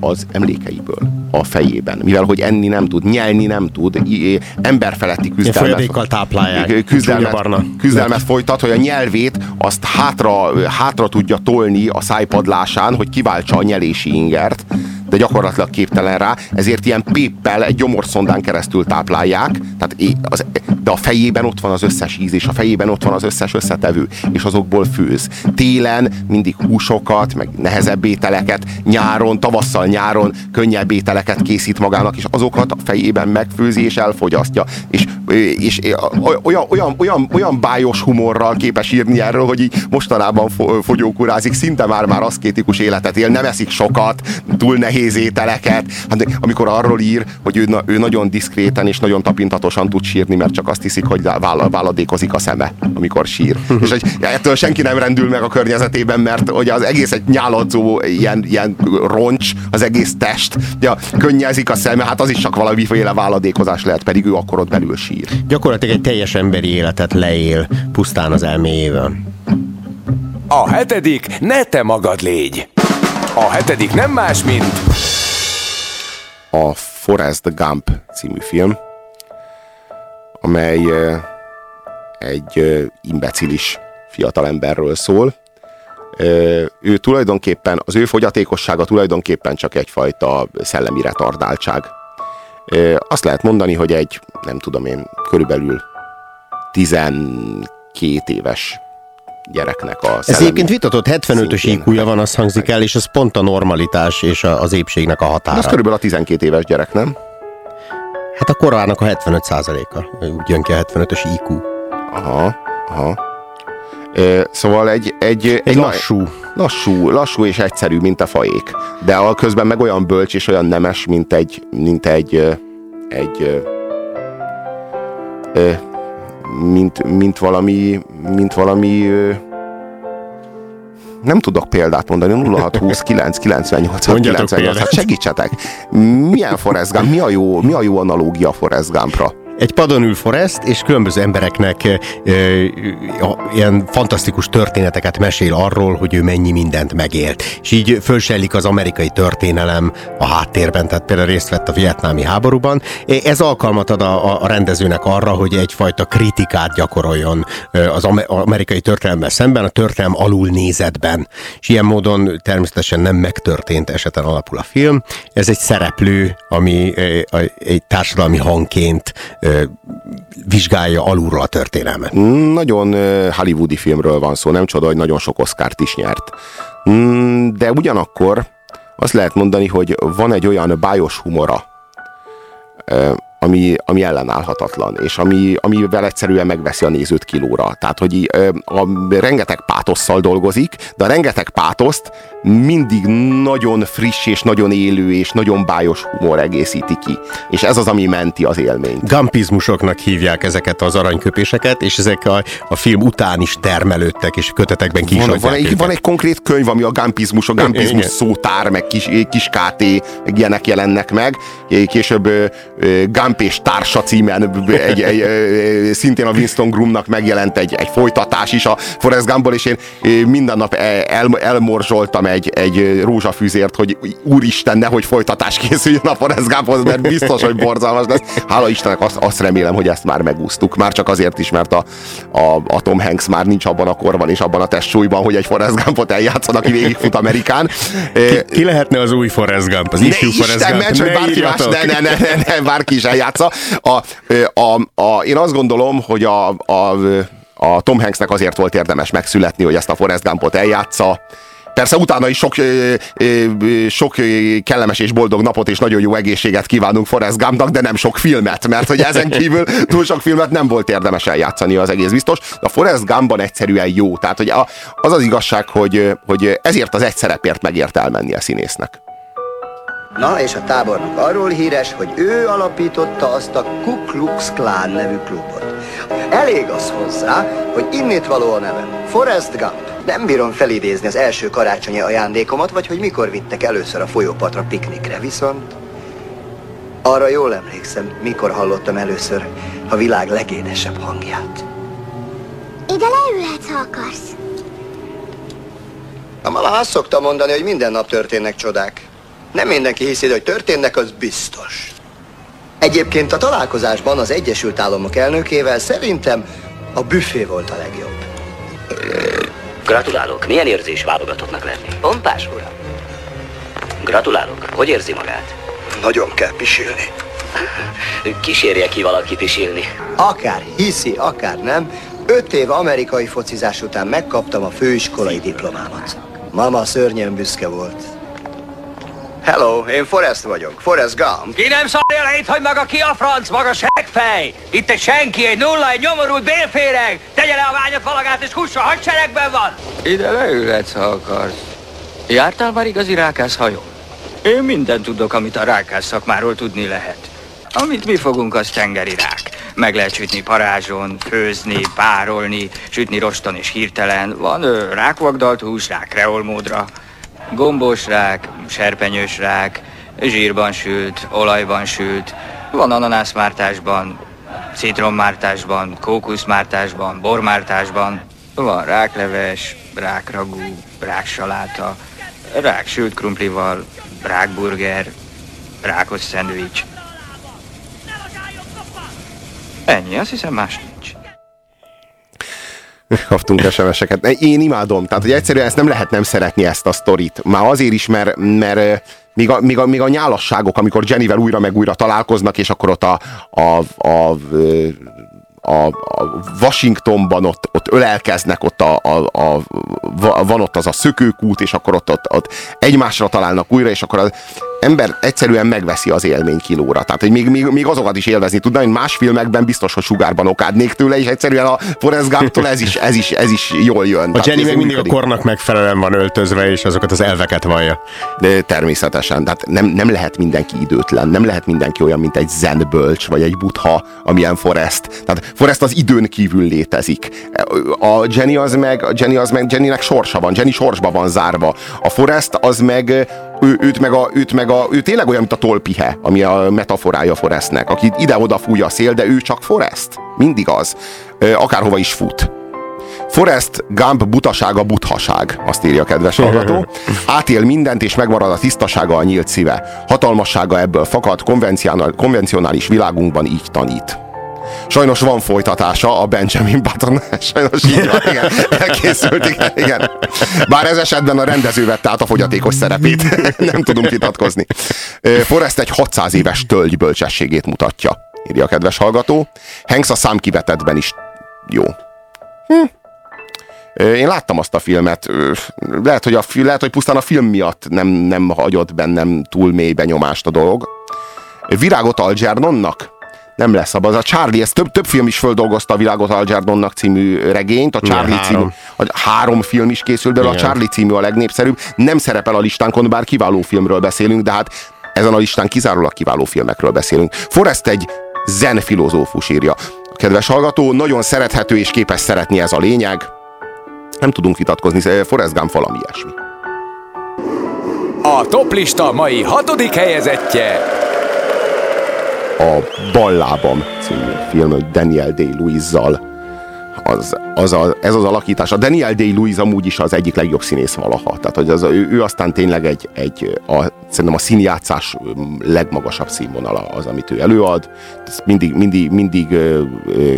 az emlékeiből. A fejében. Mivel, hogy enni nem tud, nyelni nem tud, emberfeletti küzdelmet, folyadékkal táplálják. küzdelmet, küzdelmet folytat, hogy a nyelvét azt hátra, hátra tudja tolni a szájpadlásán, hogy kiváltsa a nyelési ingert, de gyakorlatilag képtelen rá, ezért ilyen péppel egy gyomorszondán keresztül táplálják, tehát az, de a fejében ott van az összes íz, és a fejében ott van az összes összetevő, és azokból főz. Télen mindig húsokat, meg nehezebb ételeket, nyáron, tavasszal nyáron könnyebb ételeket készít magának, és azokat a fejében megfőzi és elfogyasztja. És, és olyan, olyan, olyan, olyan bájos humorral képes írni erről, hogy így mostanában fo- fogyókurázik, szinte már-már aszkétikus életet él, nem eszik sokat, túl nehéz ételeket. Hát, amikor arról ír, hogy ő, ő nagyon diszkréten és nagyon tapintatosan tud sírni, mert csak azt hiszik, hogy vála- váladékozik a szeme, amikor sír. és hogy ettől senki nem rendül meg a környezetében, mert hogy az egész egy nyáladzó ilyen, ilyen roncs, az egész test, ja, könnyezik a szeme, hát az is csak valamiféle váladékozás lehet, pedig ő akkor ott belül sír. Gyakorlatilag egy teljes emberi életet leél pusztán az elméjével. A hetedik ne te magad légy. A hetedik nem más, mint... a Forrest Gump című film, amely eh, egy eh, imbecilis fiatalemberről szól. Eh, Ő tulajdonképpen, az ő fogyatékossága tulajdonképpen csak egyfajta szellemi retardáltság. Azt lehet mondani, hogy egy, nem tudom én, körülbelül 12 éves gyereknek a Ez szellemi egyébként vitatott 75-ös IQ-ja van, az hangzik el, és ez pont a normalitás és a- az épségnek a De határa. az körülbelül a 12 éves gyerek, nem? Hát a korának a 75%-a. Úgy jön ki a 75-ös IQ. Aha, aha. Ö, Szóval egy, egy, Egy lassú. Lassú, lassú és egyszerű, mint a faék. De a közben meg olyan bölcs és olyan nemes, mint egy, mint egy, egy ö, ö, mint, mint valami, mint valami nem tudok példát mondani, 0620 9 98 Mondjatok 98 hát segítsetek. Milyen Forrest Gump? Mi a jó, mi a jó analógia Forrest Gumpra? Egy padon ül Forrest, és különböző embereknek ö, ö, ilyen fantasztikus történeteket mesél arról, hogy ő mennyi mindent megélt. És így fölsejlik az amerikai történelem a háttérben, tehát például részt vett a vietnámi háborúban. Ez alkalmat ad a, a- rendezőnek arra, hogy egyfajta kritikát gyakoroljon az ame- amerikai történelemmel szemben, a történelem alul nézetben. És ilyen módon természetesen nem megtörtént eseten alapul a film. Ez egy szereplő, ami egy társadalmi hangként vizsgálja alulról a történelmet. Nagyon ö, hollywoodi filmről van szó, nem csoda, hogy nagyon sok Oscárt is nyert. Mm, De ugyanakkor azt lehet mondani, hogy van egy olyan bájos humora, ami, ami ellenállhatatlan, és ami, amivel egyszerűen megveszi a nézőt kilóra. Tehát, hogy ö, a, rengeteg pátosszal dolgozik, de a rengeteg pátoszt mindig nagyon friss és nagyon élő és nagyon bájos humor egészíti ki. És ez az, ami menti az élményt. Gampizmusoknak hívják ezeket az aranyköpéseket, és ezek a, a film után is termelődtek, és kötetekben ki is Van, van, egy, van egy konkrét könyv, ami a gampizmus, a gampizmus szótár, meg kis, kis KT, meg ilyenek jelennek meg. Később ö, ö, Gump és társa címen egy, egy, ö, szintén a Winston Groomnak megjelent egy, egy folytatás is a Forrest Gumpból, és én minden nap el, elmorzsoltam egy, egy rózsafűzért, hogy úristen, nehogy folytatás készüljön a Forrest Gumphoz, mert biztos, hogy borzalmas lesz. Hála Istennek azt, azt remélem, hogy ezt már megúsztuk. Már csak azért is, mert a, a, a Tom Hanks már nincs abban a korban és abban a testsúlyban, hogy egy Forrest Gumpot eljátszon, aki végigfut Amerikán. Ki, ki lehetne az új Forrest Gump, az Ne ifjú Forrest Gump? ments, hogy bárki más, ne, ne, ne, ne, ne, bárki is eljátsza. A, a, a, én azt gondolom, hogy a, a, a Tom Hanksnek azért volt érdemes megszületni, hogy ezt a Forrest Gumpot eljátsza. Persze utána is sok, sok kellemes és boldog napot és nagyon jó egészséget kívánunk Forrest Gumpnak, de nem sok filmet, mert hogy ezen kívül túl sok filmet nem volt érdemes eljátszani, az egész biztos. De a Forrest Gumpban egyszerűen jó. Tehát hogy az az igazság, hogy, hogy ezért az egy szerepért megért elmenni a színésznek. Na, és a tábornok arról híres, hogy ő alapította azt a Ku Klux Klan nevű klubot. Elég az hozzá, hogy innét való a nevem. Forrest Gump. Nem bírom felidézni az első karácsonyi ajándékomat, vagy hogy mikor vittek először a folyópartra piknikre, viszont arra jól emlékszem, mikor hallottam először a világ legédesebb hangját. Ide leülhetsz, ha akarsz. A mama azt szokta mondani, hogy minden nap történnek csodák. Nem mindenki hiszi, hogy történnek, az biztos. Egyébként a találkozásban az Egyesült Államok elnökével szerintem a büfé volt a legjobb. Gratulálok. Milyen érzés válogatottnak lenni? Pompás uram. Gratulálok. Hogy érzi magát? Nagyon kell pisilni. Kísérje ki valaki pisilni. Akár hiszi, akár nem, öt év amerikai focizás után megkaptam a főiskolai diplomámat. Mama szörnyen büszke volt. Hello, én Forrest vagyok, Forrest Gump. Ki nem szarja le itt, hogy maga ki a franc, maga seggfej! Itt egy senki, egy nulla, egy nyomorult bélféreg! Tegye le a ványat valagát és hússa, hadseregben van! Ide leülhetsz, ha akarsz. Jártál már igazi rákászhajó? Én mindent tudok, amit a rákász szakmáról tudni lehet. Amit mi fogunk, az tengeri rák. Meg lehet sütni parázson, főzni, párolni, sütni roston és hirtelen. Van ö, rákvagdalt hús, rák kreolmódra. Gombós rák, serpenyős rák, zsírban sült, olajban sült. Van ananászmártásban, citrommártásban, kókuszmártásban, bormártásban. Van rákleves, rákragú, ráksaláta, ráksült krumplival, rákburger, rákos szendvics. Ennyi, azt hiszem más. Kaptunk SMS-eket. Én imádom, tehát hogy egyszerűen ezt nem lehet nem szeretni ezt a sztorit. Már azért is, mert, mert még a, még, a, még a nyálasságok, amikor Jennyvel újra meg újra találkoznak, és akkor ott a, a, a, a, a Washingtonban ott, ott ölelkeznek, ott a, a, a, van ott az a szökőkút, és akkor ott, ott, ott egymásra találnak újra, és akkor az ember egyszerűen megveszi az élmény kilóra. Tehát, hogy még, még, még azokat is élvezni tudna, hogy más filmekben biztos, hogy sugárban okádnék tőle, és egyszerűen a Forrest Gump-tól ez is, ez is, ez is jól jön. A Jenny még mindig működik. a kornak megfelelően van öltözve, és azokat az elveket vallja. De természetesen. Tehát nem, nem lehet mindenki időtlen, nem lehet mindenki olyan, mint egy zen bölcs, vagy egy butha, amilyen Forrest. Tehát Forrest az időn kívül létezik. A Jenny az meg, a Jenny az meg, Jennynek sorsa van, Jenny sorsba van zárva. A Forrest az meg ő, őt, meg a, őt meg a, ő tényleg olyan, mint a tolpihe, ami a metaforája Forestnek, aki ide-oda fújja a szél, de ő csak Forest. Mindig az. Akárhova is fut. Forrest Gump butasága buthaság, azt írja a kedves hallgató. Átél mindent, és megmarad a tisztasága, a nyílt szíve. Hatalmassága ebből fakad, konvencionális világunkban így tanít. Sajnos van folytatása a Benjamin Button. Sajnos így van, igen. Elkészült, igen, igen. Bár ez esetben a rendező vette át a fogyatékos szerepét. Nem tudunk vitatkozni. Forrest egy 600 éves tölgy bölcsességét mutatja, írja a kedves hallgató. Hanks a számkivetetben is jó. Hm. Én láttam azt a filmet, lehet, hogy, a, lehet, hogy pusztán a film miatt nem, nem hagyott bennem túl mély benyomást a dolog. Virágot Algernonnak? Nem lesz abban. A Charlie, ez több, több film is földolgozta a világot Algernonnak című regényt. A Charlie Igen, című, a három film is készült belőle, a Charlie című a legnépszerűbb. Nem szerepel a listánkon, bár kiváló filmről beszélünk, de hát ezen a listán kizárólag kiváló filmekről beszélünk. Forrest egy zen filozófus írja. Kedves hallgató, nagyon szerethető és képes szeretni ez a lényeg. Nem tudunk vitatkozni, Forrest Gump valami ilyesmi. A toplista mai hatodik helyezettje a Ballában című film Daniel Day-Lewis-zal. Az, az a, ez az alakítás. A Daniel Day-Lewis amúgy is az egyik legjobb színész valaha. Tehát hogy az, ő, ő aztán tényleg egy, egy a, szerintem a színjátszás legmagasabb színvonala az, amit ő előad. Ezt mindig, mindig, mindig ö, ö,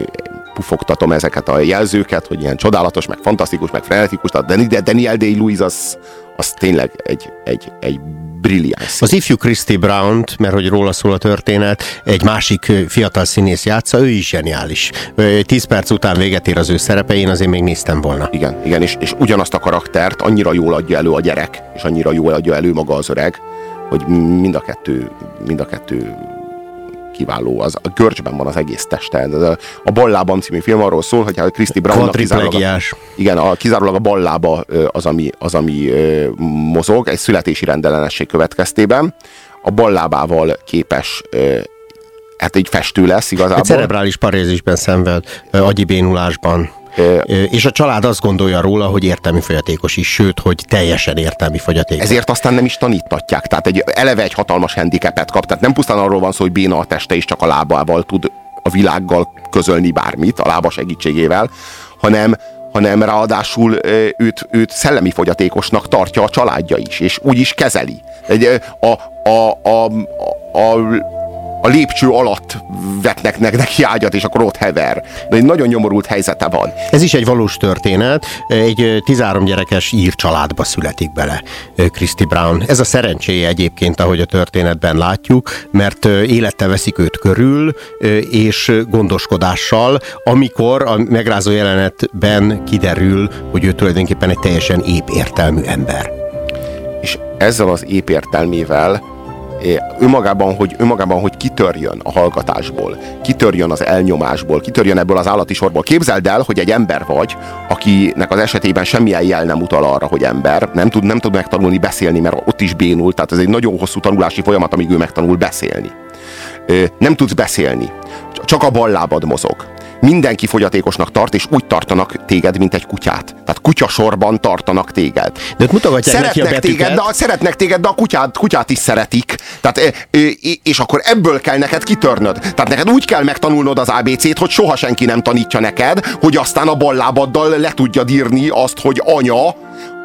pufogtatom ezeket a jelzőket, hogy ilyen csodálatos, meg fantasztikus, meg frenetikus, tehát Daniel Day-Lewis az, az tényleg egy, egy, egy brilliáns. Az ifjú Christy brown mert hogy róla szól a történet, egy másik fiatal színész játsza, ő is zseniális. Tíz perc után véget ér az ő szerepe, én azért még néztem volna. Igen, igen, és, és ugyanazt a karaktert annyira jól adja elő a gyerek, és annyira jól adja elő maga az öreg, hogy mind a kettő, mind a kettő kiváló, az a görcsben van az egész teste. A Ballában című film arról szól, hogy a Christy Brown kizárólag, a, igen, a, kizárólag a ballába az, ami, az, ami mozog, egy születési rendellenesség következtében. A ballábával képes hát egy festő lesz igazából. Egy cerebrális parézisben szenved, agyibénulásban. És a család azt gondolja róla, hogy értelmi fogyatékos is, sőt, hogy teljesen értelmi fogyatékos. Ezért aztán nem is tanítatják. Tehát egy, eleve egy hatalmas handicapet kap. Tehát nem pusztán arról van szó, hogy béna a teste és csak a lábával tud a világgal közölni bármit, a lába segítségével, hanem hanem ráadásul őt, őt szellemi fogyatékosnak tartja a családja is, és úgy is kezeli. Egy, ö, a, a, a, a, a lépcső alatt vetnek neki ágyat, és akkor ott hever. De egy nagyon nyomorult helyzete van. Ez is egy valós történet. Egy ö, 13 gyerekes ír családba születik bele Christy Brown. Ez a szerencséje egyébként, ahogy a történetben látjuk, mert ö, élettel veszik őt körül, és gondoskodással, amikor a megrázó jelenetben kiderül, hogy ő tulajdonképpen egy teljesen épp értelmű ember. És ezzel az ép értelmével önmagában, hogy, önmagában, hogy kitörjön a hallgatásból, kitörjön az elnyomásból, kitörjön ebből az állati sorból. Képzeld el, hogy egy ember vagy, akinek az esetében semmilyen jel nem utal arra, hogy ember, nem tud, nem tud megtanulni beszélni, mert ott is bénul, tehát ez egy nagyon hosszú tanulási folyamat, amíg ő megtanul beszélni. Nem tudsz beszélni, csak a bal lábad mozog. Mindenki fogyatékosnak tart, és úgy tartanak téged, mint egy kutyát. Tehát kutyasorban tartanak téged. De mutogatják neki a szeretnek betűket. téged, de, a- szeretnek téged, de a kutyát, kutyát is szeretik. Tehát, és akkor ebből kell neked kitörnöd. Tehát neked úgy kell megtanulnod az ABC-t, hogy soha senki nem tanítja neked, hogy aztán a bal lábaddal le tudjad írni azt, hogy anya,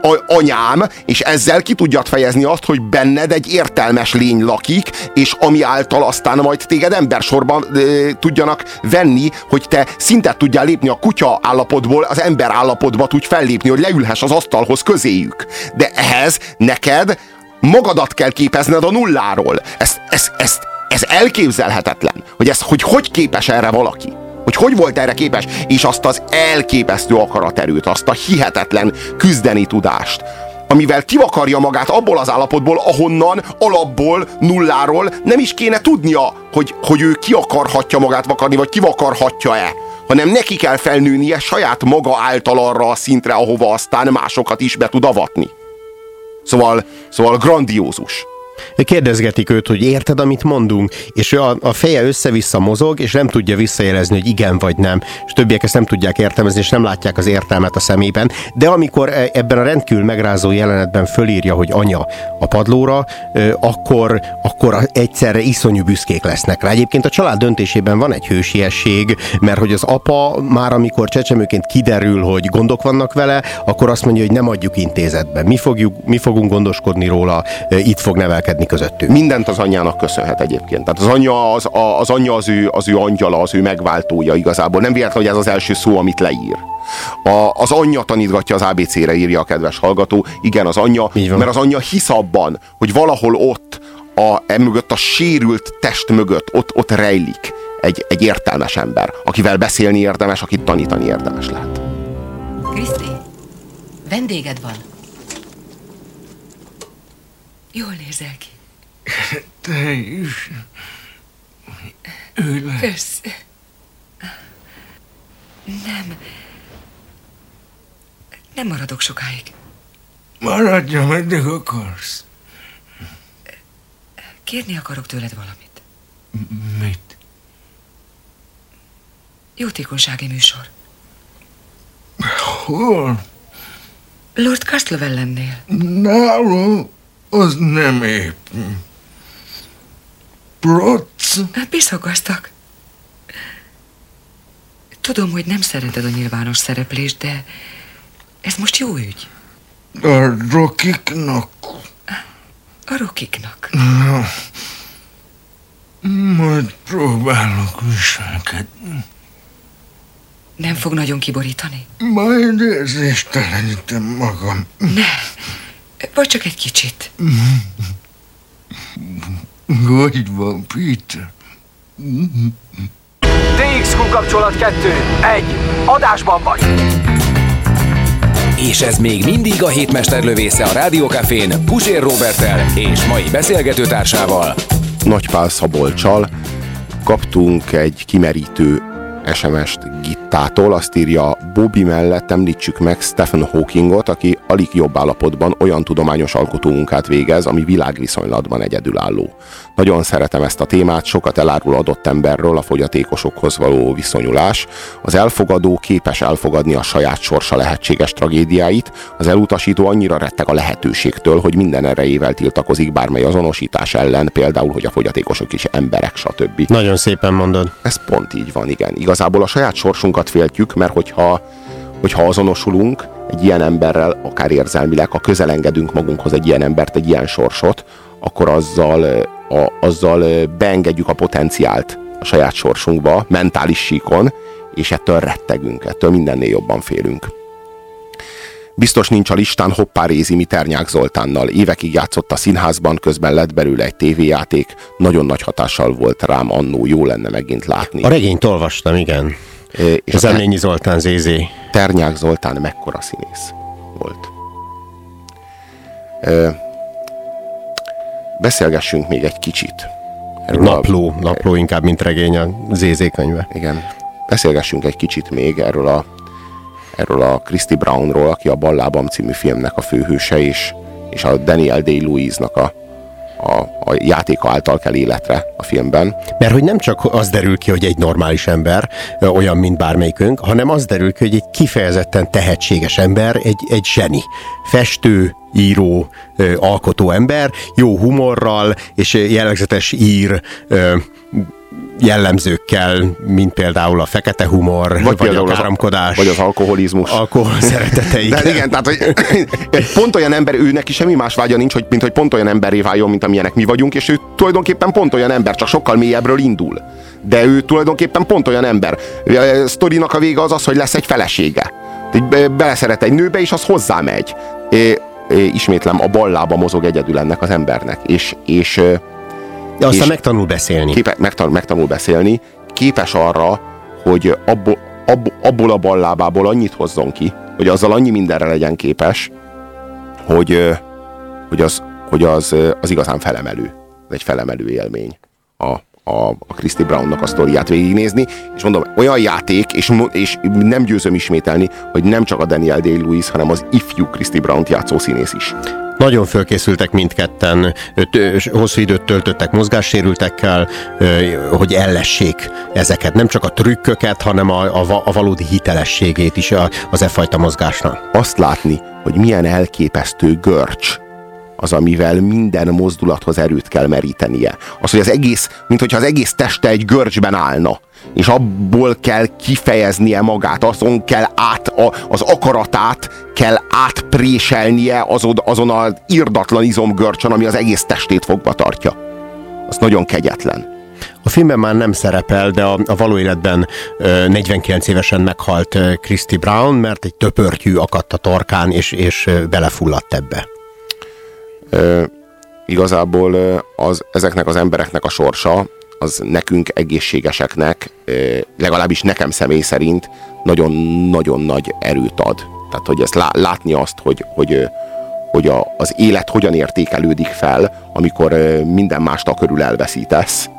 a, anyám, és ezzel ki tudjad fejezni azt, hogy benned egy értelmes lény lakik, és ami által aztán majd téged embersorban ö, tudjanak venni, hogy te szintet tudjál lépni a kutya állapotból, az ember állapotba tudj fellépni, hogy leülhess az asztalhoz közéjük. De ehhez neked magadat kell képezned a nulláról. Ez, ez, ez, ez elképzelhetetlen, hogy, ez, hogy hogy képes erre valaki hogy hogy volt erre képes, és azt az elképesztő akaraterőt, azt a hihetetlen küzdeni tudást, amivel kivakarja magát abból az állapotból, ahonnan alapból, nulláról nem is kéne tudnia, hogy, hogy ő ki akarhatja magát vakarni, vagy kivakarhatja-e hanem neki kell felnőnie saját maga által arra a szintre, ahova aztán másokat is be tud avatni. Szóval, szóval grandiózus. Kérdezgetik őt, hogy érted, amit mondunk, és ő a, a feje össze-vissza mozog, és nem tudja visszajelezni, hogy igen vagy nem, és többiek ezt nem tudják értelmezni, és nem látják az értelmet a szemében, de amikor e- ebben a rendkívül megrázó jelenetben fölírja, hogy anya a padlóra, akkor, akkor egyszerre iszonyú büszkék lesznek rá. Egyébként a család döntésében van egy hősiesség, mert hogy az apa már amikor csecsemőként kiderül, hogy gondok vannak vele, akkor azt mondja, hogy nem adjuk intézetbe. Mi, fogjuk, mi fogunk gondoskodni róla, itt fog nevelkedni közöttünk. Mindent az anyjának köszönhet egyébként. Tehát az anyja az, a, az, anyja az, ő, az ő angyala, az ő megváltója igazából. Nem véletlen, hogy ez az első szó, amit leír. A, az anyja tanítgatja az ABC-re, írja a kedves hallgató. Igen, az anyja, mert az anyja hisz abban, hogy valahol ott, a, e mögött a sérült test mögött, ott, ott rejlik egy, egy értelmes ember, akivel beszélni érdemes, akit tanítani érdemes lehet. Kriszti, vendéged van. Jól nézel ki. Te is. Ülj le. Kösz. Nem. Nem maradok sokáig. Maradj, ameddig akarsz. Kérni akarok tőled valamit. Mit? Jótékonysági műsor. Hol? Lord Castlewellennél. Nálam az nem épp. Proc? Piszogasztak. Tudom, hogy nem szereted a nyilvános szereplést, de ez most jó ügy. A rokiknak. A rokiknak. Na, majd próbálok viselkedni. Nem fog nagyon kiborítani? Majd érzéstelenítem magam. Ne. Vagy csak egy kicsit. Hogy van, Peter? DXQ kapcsolat 2. 1. Adásban vagy. És ez még mindig a hétmester lövésze a Rádiókafén Pusér Robertel és mai beszélgetőtársával. Nagypál Szabolcsal kaptunk egy kimerítő SMS-t Gittától, azt írja, Bobby mellett említsük meg Stephen Hawkingot, aki alig jobb állapotban olyan tudományos alkotómunkát végez, ami világviszonylatban egyedülálló. Nagyon szeretem ezt a témát, sokat elárul adott emberről a fogyatékosokhoz való viszonyulás. Az elfogadó képes elfogadni a saját sorsa lehetséges tragédiáit, az elutasító annyira retteg a lehetőségtől, hogy minden erejével tiltakozik bármely azonosítás ellen, például, hogy a fogyatékosok is emberek, stb. Nagyon szépen mondod. Ez pont így van, igen. Igazából a saját sorsunkat féltjük, mert hogyha hogyha azonosulunk egy ilyen emberrel, akár érzelmileg, ha közelengedünk magunkhoz egy ilyen embert, egy ilyen sorsot, akkor azzal, a, azzal beengedjük a potenciált a saját sorsunkba, mentális síkon, és ettől rettegünk, ettől mindennél jobban félünk. Biztos nincs a listán Hoppá Rézi Ternyák Zoltánnal. Évekig játszott a színházban, közben lett belőle egy tévéjáték. Nagyon nagy hatással volt rám annó, jó lenne megint látni. A regényt olvastam, igen. És az Emlényi Zoltán Zézé. Ternyák Zoltán mekkora színész volt. E, beszélgessünk még egy kicsit. Erről napló, a, napló inkább, mint regény a Zézé könyve. Igen. Beszélgessünk egy kicsit még erről a erről a Christy Brownról, aki a Ballában című filmnek a főhőse, és, és a Daniel Day-Lewis-nak a, a, a játéka által kell életre a filmben. Mert hogy nem csak az derül ki, hogy egy normális ember, olyan, mint bármelyikünk, hanem az derül ki, hogy egy kifejezetten tehetséges ember, egy, egy zseni. Festő, író, alkotó ember, jó humorral, és jellegzetes ír, jellemzőkkel, mint például a fekete humor, vagy, vagy a káromkodás. Vagy az alkoholizmus. Alkohol szeretetei. De igen, tehát hogy pont olyan ember, ő neki semmi más vágya nincs, hogy, mint hogy pont olyan emberré váljon, mint amilyenek mi vagyunk, és ő tulajdonképpen pont olyan ember, csak sokkal mélyebbről indul. De ő tulajdonképpen pont olyan ember. A sztorinak a vége az az, hogy lesz egy felesége. Beleszeret egy nőbe, és az hozzámegy. Ismétlem, a ballába mozog egyedül ennek az embernek. És, és de aztán megtanul beszélni. Képe, megtanul, megtanul beszélni, képes arra, hogy abból, abból, abból a ballábából annyit hozzon ki, hogy azzal annyi mindenre legyen képes, hogy, hogy, az, hogy az, az igazán felemelő. Ez egy felemelő élmény a, a, a Christy Brownnak a sztoriát végignézni, és mondom, olyan játék, és, és nem győzöm ismételni, hogy nem csak a Daniel Day-Lewis, hanem az ifjú Christy Brown-t játszó színész is. Nagyon fölkészültek mindketten, hosszú időt töltöttek mozgássérültekkel, hogy ellessék ezeket. Nem csak a trükköket, hanem a, a, a valódi hitelességét is az e fajta mozgásnak. Azt látni, hogy milyen elképesztő görcs az, amivel minden mozdulathoz erőt kell merítenie. Az, hogy az egész, mint hogyha az egész teste egy görcsben állna, és abból kell kifejeznie magát, azon kell át, a, az akaratát kell átpréselnie azon, azon az irdatlan izomgörcsön, ami az egész testét fogva tartja. Az nagyon kegyetlen. A filmben már nem szerepel, de a, a való életben ö, 49 évesen meghalt Christy Brown, mert egy töpörtyű akadt a torkán, és, és belefulladt ebbe igazából az, ezeknek az embereknek a sorsa, az nekünk egészségeseknek, legalábbis nekem személy szerint nagyon-nagyon nagy erőt ad. Tehát, hogy ezt látni azt, hogy, hogy, hogy a, az élet hogyan értékelődik fel, amikor minden mást a körül elveszítesz,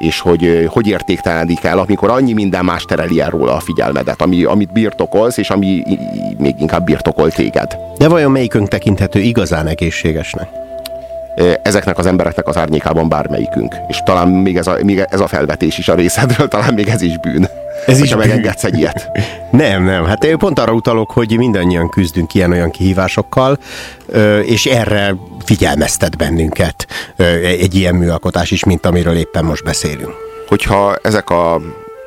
és hogy hogy értéktelenik el, amikor annyi minden más tereli el róla a figyelmedet, ami, amit birtokolsz, és ami még inkább birtokol téged. De vajon melyikünk tekinthető igazán egészségesnek? Ezeknek az embereknek az árnyékában bármelyikünk. És talán még ez a, még ez a felvetés is a részedről, talán még ez is bűn. Ez is megengedsz egy ilyet. Nem, nem. Hát én pont arra utalok, hogy mindannyian küzdünk ilyen-olyan kihívásokkal, és erre figyelmeztet bennünket egy ilyen műalkotás is, mint amiről éppen most beszélünk. Hogyha ezek a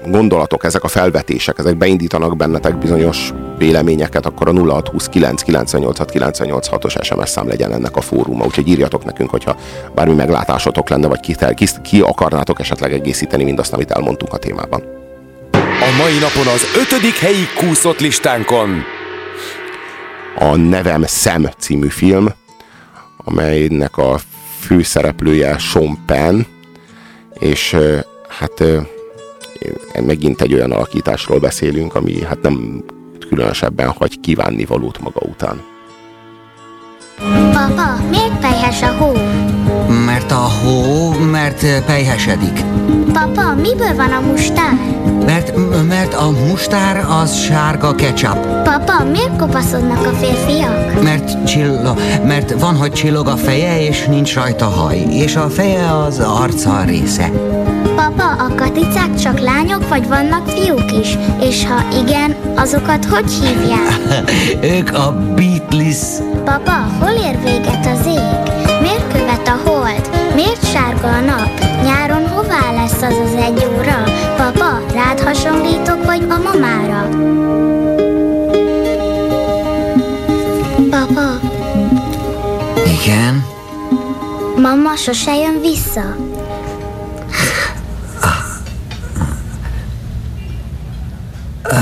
gondolatok, ezek a felvetések, ezek beindítanak bennetek bizonyos véleményeket, akkor a 0629 986 986-os SMS szám legyen ennek a fóruma. Úgyhogy írjatok nekünk, hogyha bármi meglátásotok lenne, vagy ki, ki, ki akarnátok esetleg egészíteni mindazt, amit elmondtunk a témában. A mai napon az ötödik helyi kúszott listánkon. A Nevem Szem című film, amelynek a főszereplője Sean Penn, és hát megint egy olyan alakításról beszélünk, ami hát nem különösebben hagy kívánni valót maga után. Papa, miért pejhes a hó? Mert a hó, mert pejhesedik. Papa, miből van a mustár? Mert, mert a mustár az sárga ketchup. Papa, miért kopaszodnak a férfiak? Mert csillo, mert van, hogy csillog a feje, és nincs rajta haj, és a feje az arca része. Papa, a katicák csak lányok, vagy vannak fiúk is? És ha igen, azokat hogy hívják? ők a Beatles. Papa, hol ér véget az ég? Miért követ a hold? Miért sárga a nap? Nyáron hová lesz az az egy óra? Papa, rád hasonlítok, vagy a mamára? Papa. Igen? Mama sose jön vissza.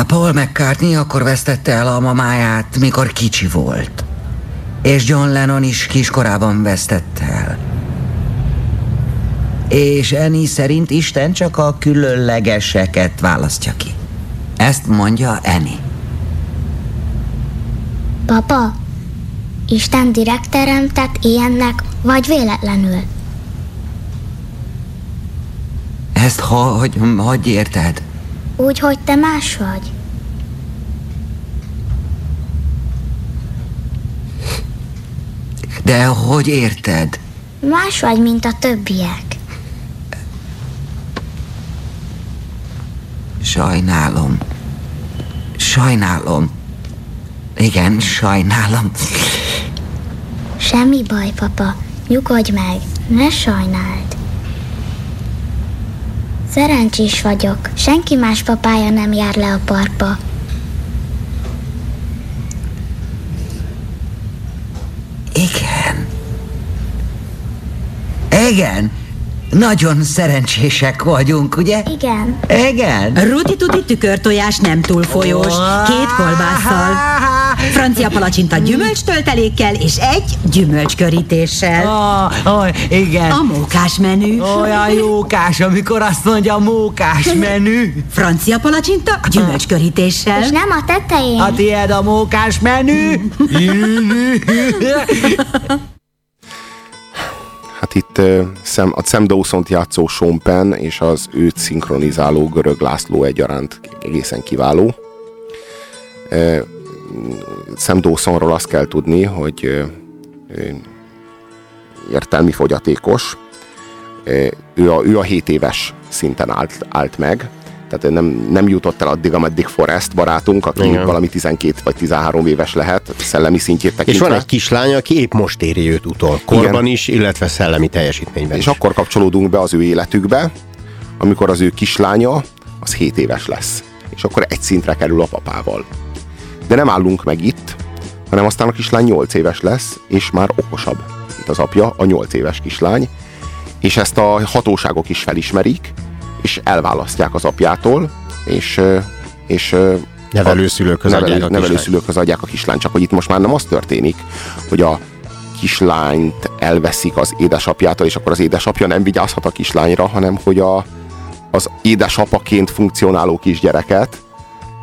Paul McCartney akkor vesztette el a mamáját, mikor kicsi volt. És John Lennon is kiskorában vesztette el. És Annie szerint Isten csak a különlegeseket választja ki. Ezt mondja Annie. Papa, Isten direkt teremtett ilyennek, vagy véletlenül? Ezt ho- hogy, hogy érted? Úgy, hogy te más vagy. De hogy érted? Más vagy, mint a többiek. Sajnálom. Sajnálom. Igen, sajnálom. Semmi baj, papa. Nyugodj meg, ne sajnáld. Szerencsés vagyok. Senki más papája nem jár le a parkba. Igen. Igen. Nagyon szerencsések vagyunk, ugye? Igen. Igen. Ruti tuti tükörtojás nem túl folyós, két kolbásszal. Francia palacsinta gyümölcstöltelékkel és egy gyümölcskörítéssel. Oh, oh, igen. A mókás menü. Olyan jókás, amikor azt mondja mókás menü. Francia palacsinta gyümölcskörítéssel. És nem a tetején. A tiéd a mókás menü. Hát itt uh, Sam, a Sam Dawson-t játszó Sean Penn és az őt szinkronizáló Görög László egyaránt egészen kiváló. Uh, Sam Dawsonról azt kell tudni, hogy értelmi fogyatékos. Ő, a, ő a 7 éves szinten állt, állt meg, tehát nem, nem jutott el addig, ameddig Forrest barátunk, aki Igen. valami 12 vagy 13 éves lehet, szellemi szintjét És tekintve. van egy kislány, aki épp most éri őt utol. Korban is, illetve szellemi teljesítményben És is. akkor kapcsolódunk be az ő életükbe, amikor az ő kislánya az 7 éves lesz. És akkor egy szintre kerül a papával. De nem állunk meg itt, hanem aztán a kislány 8 éves lesz, és már okosabb, mint az apja, a 8 éves kislány. És ezt a hatóságok is felismerik, és elválasztják az apjától, és, és Nevelőszülőkhöz adják a nevelőszülőkhöz adják a kislányt. Csak hogy itt most már nem az történik, hogy a kislányt elveszik az édesapjától, és akkor az édesapja nem vigyázhat a kislányra, hanem hogy a, az édesapaként funkcionáló kisgyereket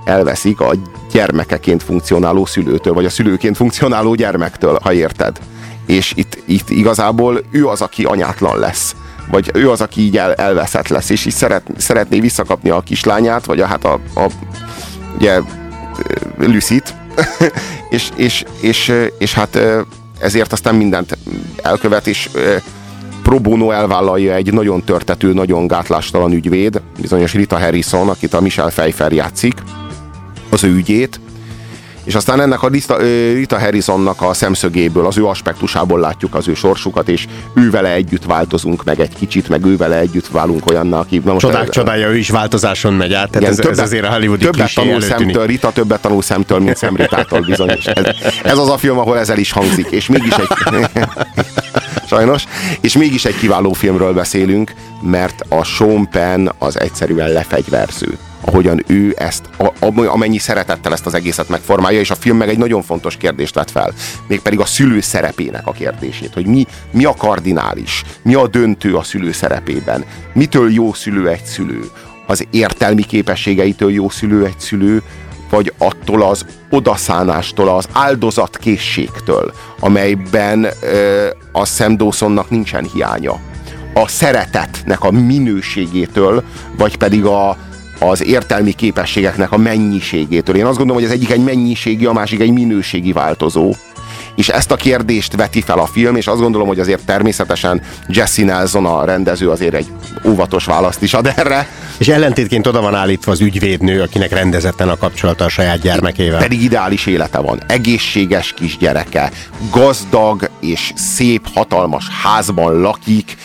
elveszik a gyermekeként funkcionáló szülőtől, vagy a szülőként funkcionáló gyermektől, ha érted. És itt, itt igazából ő az, aki anyátlan lesz. Vagy ő az, aki így el, elveszett lesz, és így szeret, szeretné visszakapni a kislányát, vagy a, hát a, a ugye Lucy-t, és, és, és, és hát ezért aztán mindent elkövet, és pro bono elvállalja egy nagyon törtető, nagyon gátlástalan ügyvéd, bizonyos Rita Harrison, akit a Michelle Pfeiffer játszik, az ő ügyét, és aztán ennek a Rita, Rita Harrisonnak a szemszögéből, az ő aspektusából látjuk az ő sorsukat, és ő vele együtt változunk meg egy kicsit, meg ő vele együtt válunk olyannak, aki... Na most Csodák csodája, ő is változáson megy át, tehát igen, ez, ez azért a hollywoodi többet tanul szemtől, Rita többet tanul szemtől, mint szemritától bizonyos. Ez, ez az a film, ahol ez el is hangzik, és mégis egy... Sajnos. És mégis egy kiváló filmről beszélünk, mert a Sean Penn az egyszerűen lefegyverző ahogyan ő ezt, a, amennyi szeretettel ezt az egészet megformálja, és a film meg egy nagyon fontos kérdést vet fel, mégpedig a szülő szerepének a kérdését, hogy mi, mi a kardinális, mi a döntő a szülő szerepében, mitől jó szülő egy szülő, az értelmi képességeitől jó szülő egy szülő, vagy attól az odaszánástól, az áldozatkészségtől, amelyben ö, a Sam Dawsonnak nincsen hiánya. A szeretetnek a minőségétől, vagy pedig a, az értelmi képességeknek a mennyiségétől. Én azt gondolom, hogy az egyik egy mennyiségi, a másik egy minőségi változó. És ezt a kérdést veti fel a film, és azt gondolom, hogy azért természetesen Jesse Nelson a rendező azért egy óvatos választ is ad erre. És ellentétként oda van állítva az ügyvédnő, akinek rendezetten a kapcsolata a saját gyermekével. Pedig ideális élete van. Egészséges kisgyereke, gazdag és szép, hatalmas házban lakik,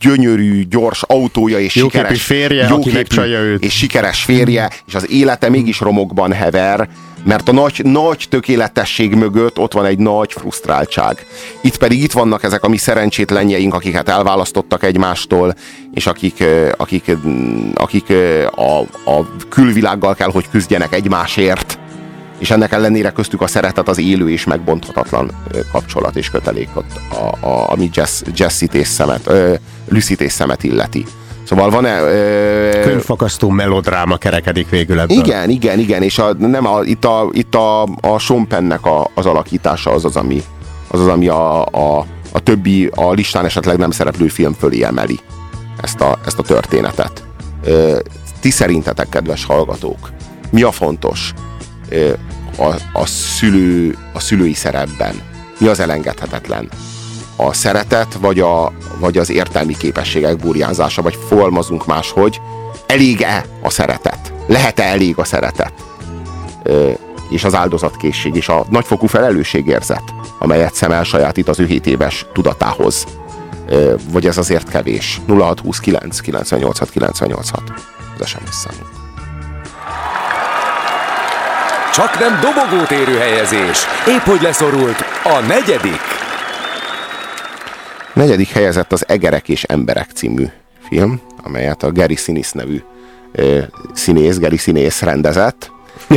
gyönyörű, gyors autója, és Jóképű sikeres férje, aki megcsalja őt. és sikeres férje, és az élete mégis romokban hever, mert a nagy, nagy tökéletesség mögött ott van egy nagy frusztráltság. Itt pedig itt vannak ezek a mi szerencsétlenjeink, akiket elválasztottak egymástól, és akik, akik, akik a, a külvilággal kell, hogy küzdjenek egymásért, és ennek ellenére köztük a szeretet az élő és megbonthatatlan kapcsolat és kötelék, a, a, ami Jess, Jessit és szemet, ö, Lucy-t és szemet illeti. Szóval van-e... Ö, Könyvfakasztó melodráma kerekedik végül ebből. igen, igen, igen, és a, nem a, itt, a, itt a, a Sean Pennnek a, az alakítása az az, ami, az, az, ami a, a, a többi, a listán esetleg nem szereplő film fölé emeli ezt a, ezt a történetet. Ö, ti szerintetek, kedves hallgatók, mi a fontos ö, a, a, szülő, a szülői szerepben? Mi az elengedhetetlen? A szeretet, vagy, a, vagy az értelmi képességek burjánzása, vagy fogalmazunk máshogy, elég-e a szeretet? Lehet-e elég a szeretet? Ö, és az áldozatkészség, és a nagyfokú felelősségérzet, amelyet szem elsajátít az ő 7 éves tudatához. Ö, vagy ez azért kevés? 0629 986 986 az SMS számunk. Csak nem dobogót érő helyezés. Épp hogy leszorult a negyedik. Negyedik helyezett az Egerek és Emberek című film, amelyet a Gary Sinise nevű ö, színész, Gary színész rendezett.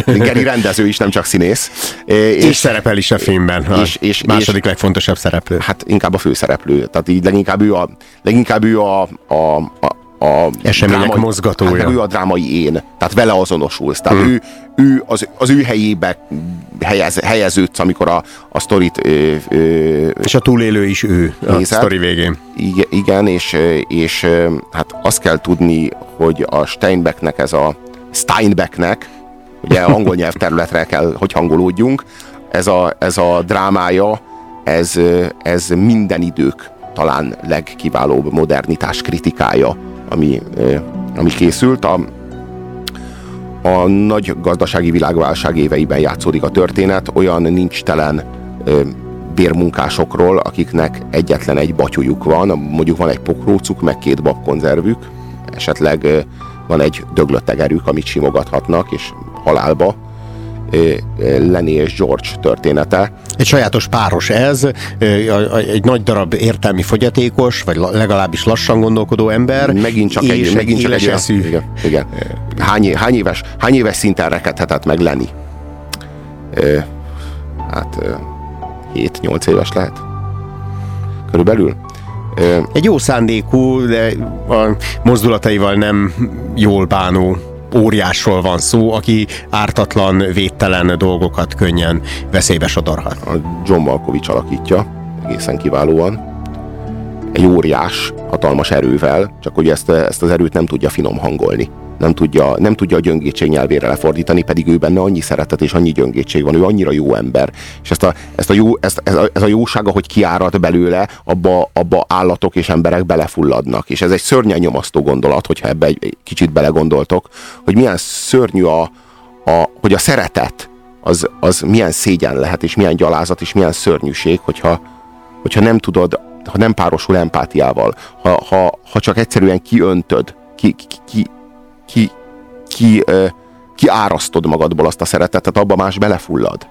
Gary rendező is, nem csak színész. És, és szerepel is a filmben, a és, és, második és, legfontosabb szereplő. Hát inkább a főszereplő. Tehát így leginkább ő a, leginkább ő a, a, a a események drámai, mozgatója. Hát ő a drámai én, tehát vele azonosulsz. Tehát hmm. ő, ő az, az ő helyébe helyez, helyeződsz, amikor a, a sztorit... Ö, ö, és a túlélő is ő a nézed. sztori végén. Igen, igen és, és hát azt kell tudni, hogy a Steinbecknek ez a Steinbecknek, ugye angol nyelvterületre kell, hogy hangolódjunk, ez a, ez a drámája, ez, ez minden idők talán legkiválóbb modernitás kritikája ami, ami készült. A, a nagy gazdasági világválság éveiben játszódik a történet, olyan nincs telen bérmunkásokról, akiknek egyetlen egy batyujuk van, mondjuk van egy pokrócuk, meg két babkonzervük, esetleg van egy döglött tegerük, amit simogathatnak, és halálba, Lenny és George története. Egy sajátos páros ez, egy nagy darab értelmi fogyatékos, vagy legalábbis lassan gondolkodó ember. Megint csak egy, megint csak egy eszű. Igen, igen. Hány, hány, éves, hány éves szinten rekedhetett meg Lenny? Hát 7-8 éves lehet. Körülbelül. Egy jó szándékú, de a mozdulataival nem jól bánó óriásról van szó, aki ártatlan, védtelen dolgokat könnyen veszélybe sodorhat. John Malkovich alakítja egészen kiválóan. Egy óriás, hatalmas erővel, csak hogy ezt, ezt az erőt nem tudja finom hangolni nem tudja, nem tudja a gyöngétség nyelvére lefordítani, pedig ő benne annyi szeretet és annyi gyöngétség van, ő annyira jó ember. És ezt a, ezt a, jó, ezt, ez, a, ez a jósága, hogy kiárad belőle, abba, abba állatok és emberek belefulladnak. És ez egy szörnyen nyomasztó gondolat, hogyha ebbe egy, egy kicsit belegondoltok, hogy milyen szörnyű a, a hogy a szeretet az, az milyen szégyen lehet, és milyen gyalázat, és milyen szörnyűség, hogyha, hogyha nem tudod, ha nem párosul empátiával, ha, ha, ha csak egyszerűen kiöntöd, ki, ki, ki, ki, ki, ki árasztod magadból azt a szeretetet, abba más belefullad.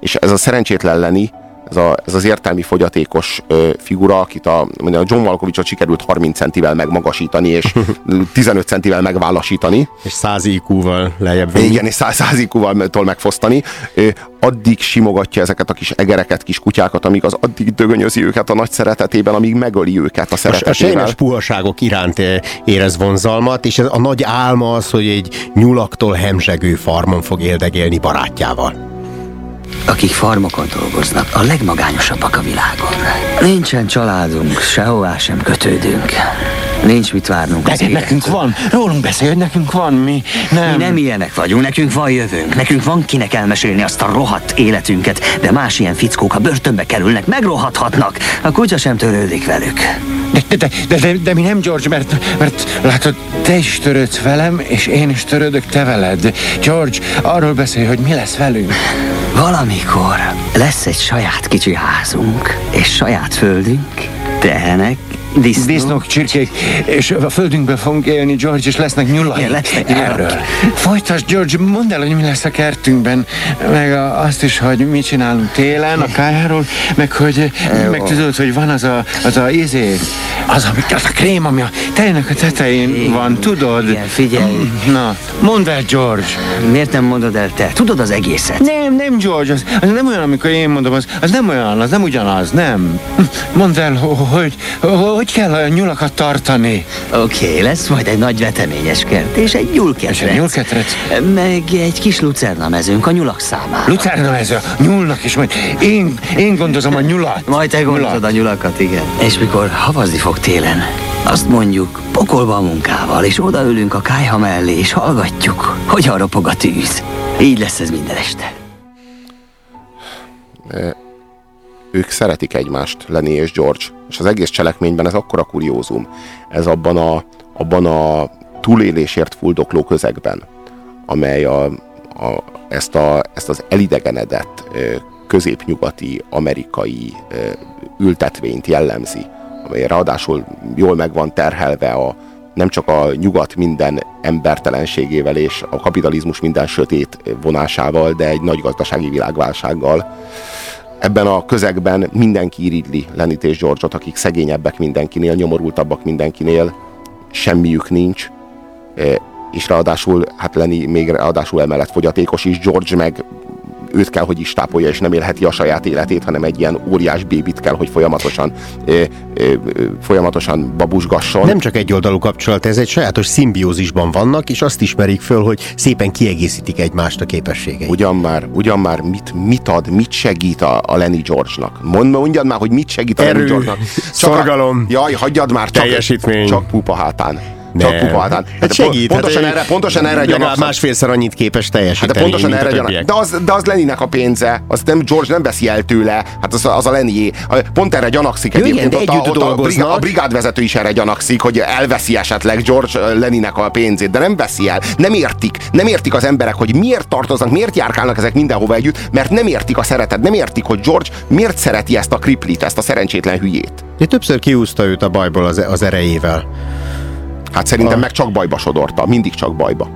És ez a szerencsétlen lenni, ez, a, ez az értelmi fogyatékos ö, figura, akit a, a John Malkovichot sikerült 30 centivel megmagasítani, és 15 centivel megválasítani. És 100 IQ-val lejjebb vinni. Igen, és 100, IQ-val megfosztani. Ö, addig simogatja ezeket a kis egereket, kis kutyákat, amíg az addig dögönyözi őket a nagy szeretetében, amíg megöli őket a szeretetével. A, a puhaságok iránt érez vonzalmat, és ez a nagy álma az, hogy egy nyulaktól hemzsegő farmon fog éldegélni barátjával akik farmokon dolgoznak, a legmagányosabbak a világon. Nincsen családunk, sehová sem kötődünk. Nincs mit várnunk De nekünk van, rólunk beszél, hogy nekünk van, mi nem. Mi nem ilyenek vagyunk, nekünk van jövőnk, nekünk van kinek elmesélni azt a rohadt életünket, de más ilyen fickók, ha börtönbe kerülnek, megrohadhatnak. A kutya sem törődik velük. De, de, de, de, de, mi nem, George, mert, mert látod, te is törődsz velem, és én is törődök te veled. George, arról beszél, hogy mi lesz velünk. Valamikor lesz egy saját kicsi házunk, és saját földünk, tehenek, Disznók. Disznók, csirkék, és a földünkben fogunk élni, George, és lesznek nyulai. Igen, lesznek Erről. Folytasd, George, mondd el, hogy mi lesz a kertünkben, meg a, azt is, hogy mit csinálunk télen, a kájáról, meg hogy, meg tudod, hogy van az a, az a izé, az, ami, az a krém, ami a tejnek a tetején van, tudod? Igen, figyelj. Na, mondd el, George. Miért nem mondod el te? Tudod az egészet? Nem, nem, George, az, az nem olyan, amikor én mondom, az, az nem olyan, az nem ugyanaz, nem. Mondd el, ho- hogy, hogy kell a nyulakat tartani. Oké, okay, lesz majd egy nagy veteményes kert, és egy nyulketrec. És egy nyulketrec? Meg egy kis lucerna mezőnk a nyulak számára. Lucerna ez a nyúlnak is, majd én, én gondozom a nyulat. Majd te gondozod a nyulakat, igen. És mikor havazni fog télen, azt mondjuk, pokolba a munkával, és odaülünk a kájha mellé, és hallgatjuk, hogyan ropog a tűz. Így lesz ez minden este. Ö, ők szeretik egymást, Lenny és George, és az egész cselekményben ez akkora kuriózum. Ez abban a, abban a túlélésért fuldokló közegben, amely a, a, ezt, a, ezt az elidegenedett középnyugati amerikai ültetvényt jellemzi, amely ráadásul jól meg van terhelve a, nem csak a nyugat minden embertelenségével és a kapitalizmus minden sötét vonásával, de egy nagy gazdasági világválsággal. Ebben a közegben mindenki iridli Lenit és George-ot, akik szegényebbek mindenkinél, nyomorultabbak mindenkinél, semmiük nincs, eh, és ráadásul, hát Lenny még ráadásul emellett fogyatékos is, George meg őt kell, hogy is tápolja, és nem élheti a saját életét, hanem egy ilyen óriás bébit kell, hogy folyamatosan, ö, ö, folyamatosan babusgasson. Nem csak egy oldalú kapcsolat, ez egy sajátos szimbiózisban vannak, és azt ismerik föl, hogy szépen kiegészítik egymást a képességei. Ugyan már, ugyan már mit, mit ad, mit segít a, a Lenny George-nak? Mondd, mondjad már, hogy mit segít a Erő, Lenny George-nak. szorgalom, A, jaj, hagyjad már, csak, teljesítmény. csak pupa hátán. Csak Nem. pupa hátán. Hát segít, pontosan hát erre, pontosan erre legalább másfélszer annyit képes teljesíteni, Hát de pontosan erre gyanak. De az, de az Leninek a pénze, az nem George nem veszi el tőle, hát az, az a Lenié. Pont erre gyanakszik Jó, egyébként. igen, ott, ott a, brigád, a brigádvezető is erre gyanakszik, hogy elveszi esetleg George Leninek a pénzét, de nem veszi el. Nem értik. Nem értik az emberek, hogy miért tartoznak, miért járkálnak ezek mindenhova együtt, mert nem értik a szeretet, nem értik, hogy George miért szereti ezt a kriplit, ezt a szerencsétlen hülyét. De többször kiúzta őt a bajból az, az erejével. Hát szerintem A- meg csak bajba sodorta, mindig csak bajba.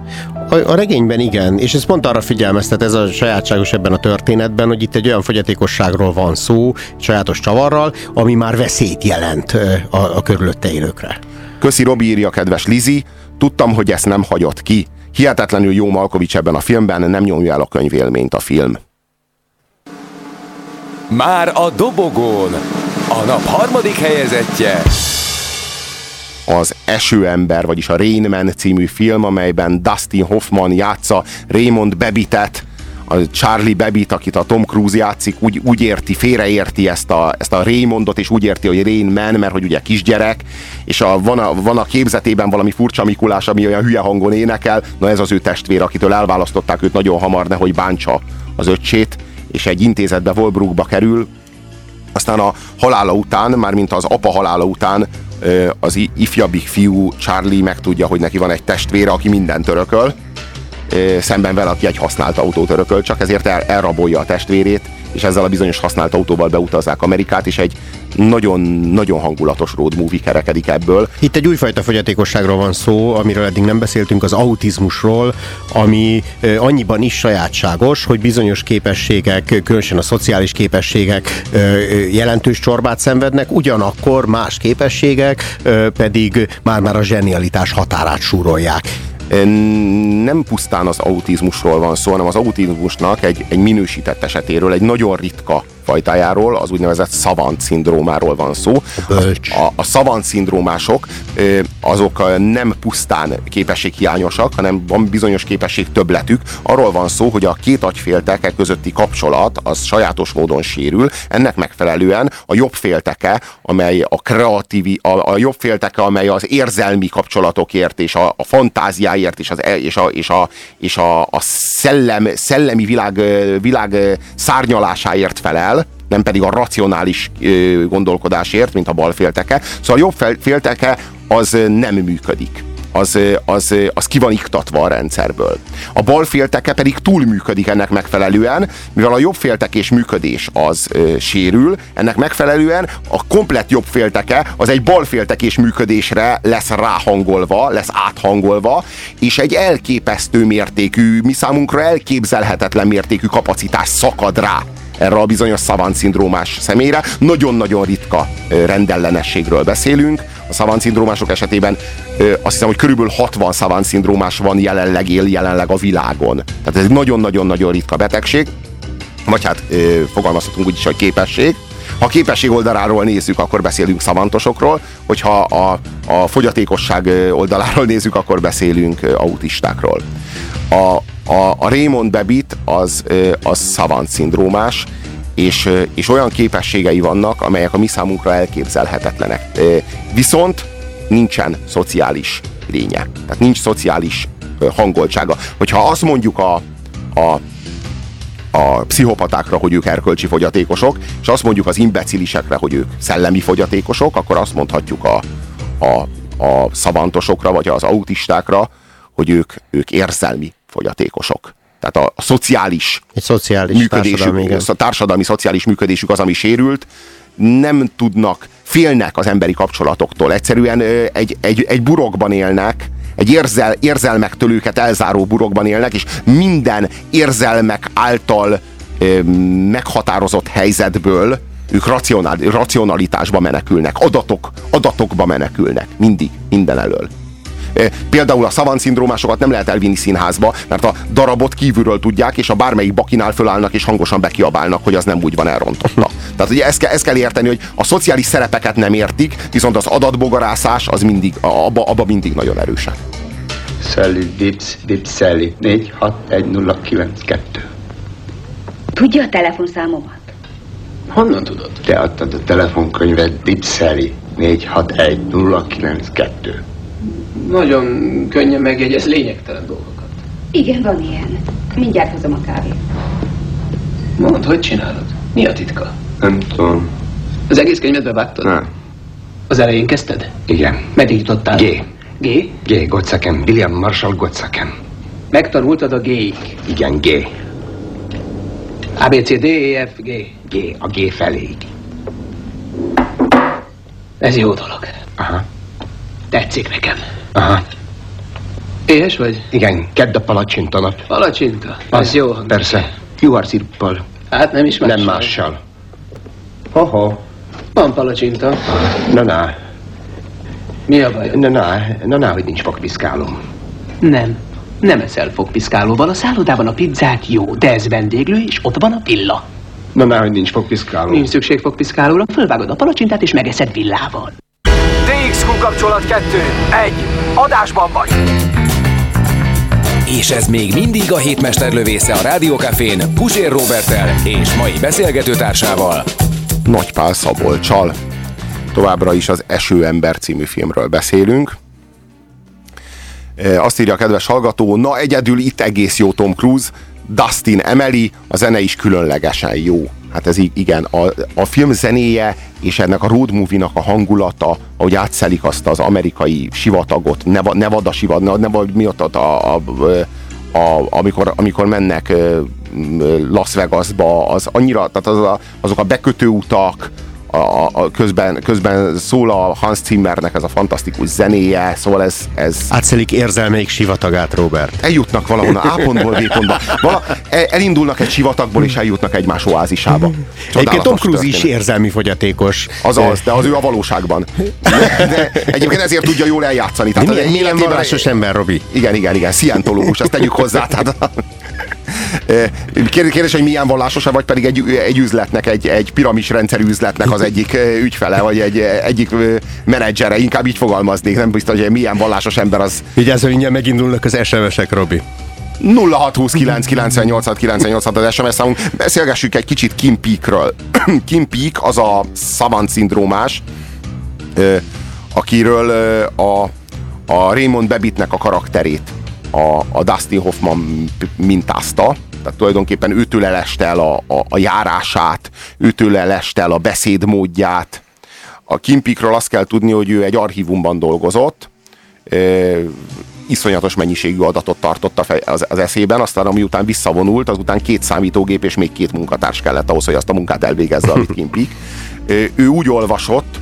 A, a regényben igen, és ez pont arra figyelmeztet, ez a sajátságos ebben a történetben, hogy itt egy olyan fogyatékosságról van szó, sajátos csavarral, ami már veszélyt jelent a, a körülötte élőkre. Köszi Robi írja, kedves Lizi, tudtam, hogy ezt nem hagyott ki. Hihetetlenül jó Malkovics ebben a filmben, nem nyomja el a könyvélményt a film. Már a dobogón a nap harmadik helyezettje. Az Esőember, vagyis a Rain Man című film, amelyben Dustin Hoffman játsza Raymond Bebitet, a Charlie Babbitt, akit a Tom Cruise játszik, úgy, úgy érti, félreérti ezt a, ezt a Raymondot, és úgy érti, hogy Rain Man, mert hogy ugye kisgyerek, és a, van, a, van a képzetében valami furcsa Mikulás, ami olyan hülye hangon énekel, na ez az ő testvér, akitől elválasztották őt nagyon hamar, nehogy bántsa az öccsét, és egy intézetbe Volbrookba kerül, aztán a halála után, mármint az apa halála után az ifjabbik fiú Charlie megtudja, hogy neki van egy testvére, aki mindent örököl, szemben vele, aki egy használt autót örököl, csak ezért el, elrabolja a testvérét, és ezzel a bizonyos használt autóval beutazzák Amerikát, és egy nagyon-nagyon hangulatos road movie kerekedik ebből. Itt egy újfajta fogyatékosságról van szó, amiről eddig nem beszéltünk, az autizmusról, ami annyiban is sajátságos, hogy bizonyos képességek, különösen a szociális képességek jelentős csorbát szenvednek, ugyanakkor más képességek pedig már-már a zsenialitás határát súrolják. Nem pusztán az autizmusról van szó, hanem az autizmusnak egy, egy minősített esetéről, egy nagyon ritka fajtájáról, az úgynevezett savant szindrómáról van szó. A, a savant szindrómások azok nem pusztán képességhiányosak, hanem van bizonyos képesség többletük. Arról van szó, hogy a két agyfélteke közötti kapcsolat az sajátos módon sérül. Ennek megfelelően a jobb félteke, amely a kreatívi, a, a jobb félteke, amely az érzelmi kapcsolatokért és a, a fantáziáért és, az, e- és, a, és, a, és a, a szellem, szellemi világ, világ szárnyalásáért felel, nem pedig a racionális gondolkodásért, mint a bal félteke. Szóval a jobb fel- félteke az nem működik. az, az, az ki van iktatva a rendszerből. A bal félteke pedig túlműködik ennek megfelelően, mivel a jobb féltekés működés az ö, sérül, ennek megfelelően a komplet jobb félteke az egy bal féltekés működésre lesz ráhangolva, lesz áthangolva, és egy elképesztő mértékű, mi számunkra elképzelhetetlen mértékű kapacitás szakad rá erre a bizonyos szavant szindrómás személyre. Nagyon-nagyon ritka rendellenességről beszélünk. A szavant szindrómások esetében azt hiszem, hogy körülbelül 60 szavant szindrómás van jelenleg, él jelenleg a világon. Tehát ez egy nagyon-nagyon-nagyon ritka betegség. Vagy hát fogalmazhatunk úgy is, hogy képesség. Ha a képesség oldaláról nézzük, akkor beszélünk szavantosokról, hogyha a, a fogyatékosság oldaláról nézzük, akkor beszélünk autistákról. A, a, a Raymond Bebit az, az szavant szindrómás, és, és olyan képességei vannak, amelyek a mi számunkra elképzelhetetlenek. Viszont nincsen szociális lénye. Tehát nincs szociális hangoltsága. Hogyha azt mondjuk a, a a pszichopatákra, hogy ők erkölcsi fogyatékosok, és azt mondjuk az imbecilisekre, hogy ők szellemi fogyatékosok, akkor azt mondhatjuk a, a, a szavantosokra, vagy az autistákra, hogy ők, ők érzelmi fogyatékosok. Tehát a, a szociális, Egy szociális működésük, társadalmi, a társadalmi, szociális működésük az, ami sérült, nem tudnak, félnek az emberi kapcsolatoktól. Egyszerűen egy, egy, egy burokban élnek, egy érzel, érzelmektől őket elzáró burokban élnek, és minden érzelmek által ö, meghatározott helyzetből ők racionál, racionalitásba menekülnek, adatok, adatokba menekülnek, mindig, minden elől. E, például a szavan szindrómásokat nem lehet elvinni színházba, mert a darabot kívülről tudják, és a bármelyik bakinál fölállnak és hangosan bekiabálnak, hogy az nem úgy van elrontotta. Tehát ugye ezt, ezt kell érteni, hogy a szociális szerepeket nem értik, viszont az adatbogarászás az mindig, abba, abba mindig nagyon erősen. Szelli, Vips, Vips, Szelli, 461092. Tudja a telefonszámomat? Honnan tudod? Te adtad a telefonkönyvet Dipszeli 461092. Nagyon könnyen megjegyez lényegtelen dolgokat. Igen, van ilyen. Mindjárt hozom a kávét. Mondd, hogy csinálod? Mi a titka? Nem tudom. Az egész könyvet bevágtad? Nem. Az elején kezdted? Igen. Meddig jutottál? G. G? G. Gotzakem. William Marshall Gotzakem. Megtanultad a G-ig. Igen, G. A, B, C, D, E, F, G. G. A G feléig. Ez jó dolog. Aha. Tetszik nekem. Aha. Éhes vagy? Igen, kedd a palacsinta nap. Palacsinta. Ez jó. hangzik. Persze. Juharszirppal. Hát nem is mással. Nem mással. Hoho. Van palacsinta. Na, na. Mi a baj? Na, na. Na, na, hogy nincs fogpiszkálom. Nem. Nem eszel fogpiszkálóval. A szállodában a pizzák jó, de ez vendéglő, és ott van a villa. Na, na, hogy nincs fogpiszkálom. Nincs szükség fogpiszkálóra, fölvágod a palacsintát és megeszed villával. DXQ kapcsolat 2. 1. Adásban vagy. És ez még mindig a hétmester lövésze a Rádiókafén Pusér Robertel és mai beszélgetőtársával. Nagypál Szabolcsal. Továbbra is az Esőember című filmről beszélünk. E, Azt írja a kedves hallgató, na egyedül itt egész jó Tom Cruise, Dustin emeli, a zene is különlegesen jó. Hát ez igen, a, a film zenéje és ennek a road movie-nak a hangulata, ahogy átszelik azt az amerikai sivatagot, Neva- Nevada sivat, ne, Neva, mi ott a, a, a, a, amikor, amikor mennek Las Vegasba, az annyira, tehát az a, azok a bekötőutak, a, a, a közben, közben szól a Hans Zimmernek ez a fantasztikus zenéje, szóval ez, ez Átszelik érzelmeik sivatagát, Robert. eljutnak valahonnan A pontból B pontba. Vala, el- elindulnak egy sivatagból, és eljutnak egymás oázisába. Egyébként Tom Cruise is érzelmi fogyatékos. Az az, de az ő a valóságban. De, de egyébként ezért tudja jól eljátszani. De milyen, milyen vallásos ember, Robi? Igen, igen, igen, szientológus, ezt tegyük hozzá. Tehát, Eh, Kérdés, hogy milyen vallásos vagy pedig egy, egy üzletnek, egy, egy piramis rendszerű üzletnek az egyik ügyfele, vagy egy egyik menedzsere, inkább így fogalmaznék, nem biztos, hogy milyen vallásos ember az Vigyázz, hogy mindjárt megindulnak az SMS-ek, Robi. 0629 98 98 az SMS számunk. Beszélgessünk egy kicsit Kim Peekről. Kim Peek az a savant szindrómás, akiről a, a Raymond Babbittnek a karakterét a, a Dustin Hoffman mintázta. Tehát tulajdonképpen őtől eleste el a, a, a járását, őtől eleste el a beszédmódját. A Kim Peekről azt kell tudni, hogy ő egy archívumban dolgozott, ö, iszonyatos mennyiségű adatot tartott az, az eszében, aztán ami után visszavonult, azután két számítógép és még két munkatárs kellett ahhoz, hogy azt a munkát elvégezze, amit kimpik. Ő úgy olvasott,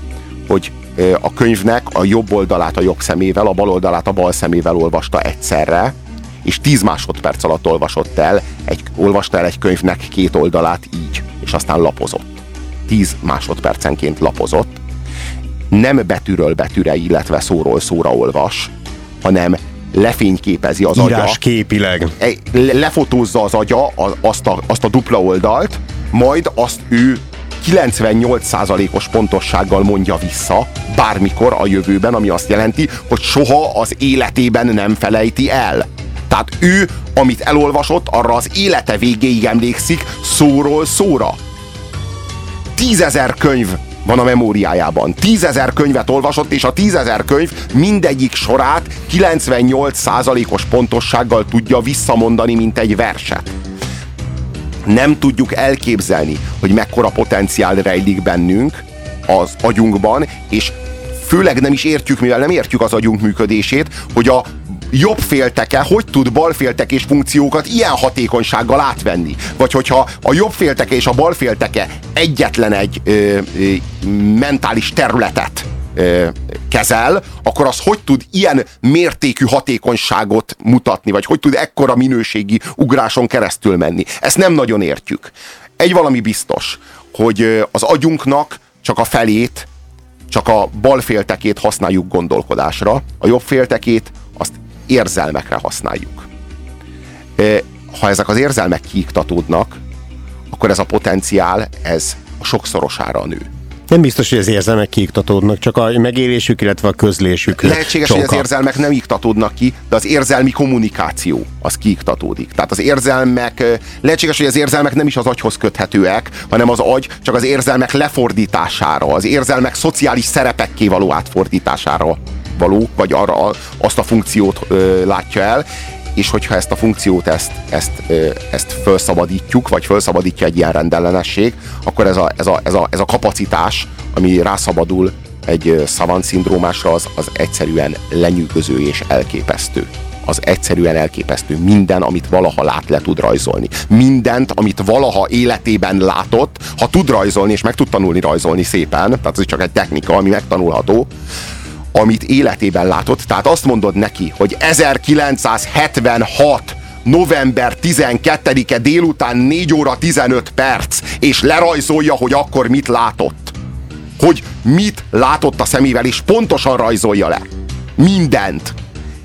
hogy a könyvnek a jobb oldalát a jobb szemével, a bal oldalát a bal szemével olvasta egyszerre, és 10 másodperc alatt olvasott el, egy, olvasta el egy könyvnek két oldalát így, és aztán lapozott. 10 másodpercenként lapozott. Nem betűről betűre, illetve szóról szóra olvas, hanem lefényképezi az Írás agya. képileg. Lefotózza az agya azt a, azt a dupla oldalt, majd azt ő 98%-os pontossággal mondja vissza, bármikor a jövőben, ami azt jelenti, hogy soha az életében nem felejti el. Tehát ő, amit elolvasott, arra az élete végéig emlékszik szóról szóra. Tízezer könyv van a memóriájában. Tízezer könyvet olvasott, és a tízezer könyv mindegyik sorát 98%-os pontossággal tudja visszamondani, mint egy verset. Nem tudjuk elképzelni, hogy mekkora potenciál rejlik bennünk az agyunkban, és főleg nem is értjük, mivel nem értjük az agyunk működését, hogy a jobb félteke hogy tud balféltekés funkciókat ilyen hatékonysággal átvenni. Vagy hogyha a jobb félteke és a bal félteke egyetlen egy ö, ö, mentális területet kezel, akkor az hogy tud ilyen mértékű hatékonyságot mutatni, vagy hogy tud ekkora minőségi ugráson keresztül menni. Ezt nem nagyon értjük. Egy valami biztos, hogy az agyunknak csak a felét, csak a bal féltekét használjuk gondolkodásra, a jobb féltekét azt érzelmekre használjuk. Ha ezek az érzelmek kiiktatódnak, akkor ez a potenciál, ez a sokszorosára nő. Nem biztos, hogy az érzelmek kiiktatódnak, csak a megélésük, illetve a közlésük. Lehetséges, csonka. hogy az érzelmek nem iktatódnak ki, de az érzelmi kommunikáció az kiiktatódik. Tehát az érzelmek, lehetséges, hogy az érzelmek nem is az agyhoz köthetőek, hanem az agy csak az érzelmek lefordítására, az érzelmek szociális szerepekké való átfordítására való, vagy arra azt a funkciót ö, látja el, és hogyha ezt a funkciót, ezt, ezt, ezt felszabadítjuk, vagy felszabadítja egy ilyen rendellenesség, akkor ez a, ez a, ez a, ez a kapacitás, ami rászabadul egy szavant szindrómásra, az, az egyszerűen lenyűgöző és elképesztő az egyszerűen elképesztő. Minden, amit valaha lát, le tud rajzolni. Mindent, amit valaha életében látott, ha tud rajzolni, és meg tud tanulni rajzolni szépen, tehát ez csak egy technika, ami megtanulható, amit életében látott. Tehát azt mondod neki, hogy 1976 november 12-e délután 4 óra 15 perc, és lerajzolja, hogy akkor mit látott. Hogy mit látott a szemével, és pontosan rajzolja le. Mindent.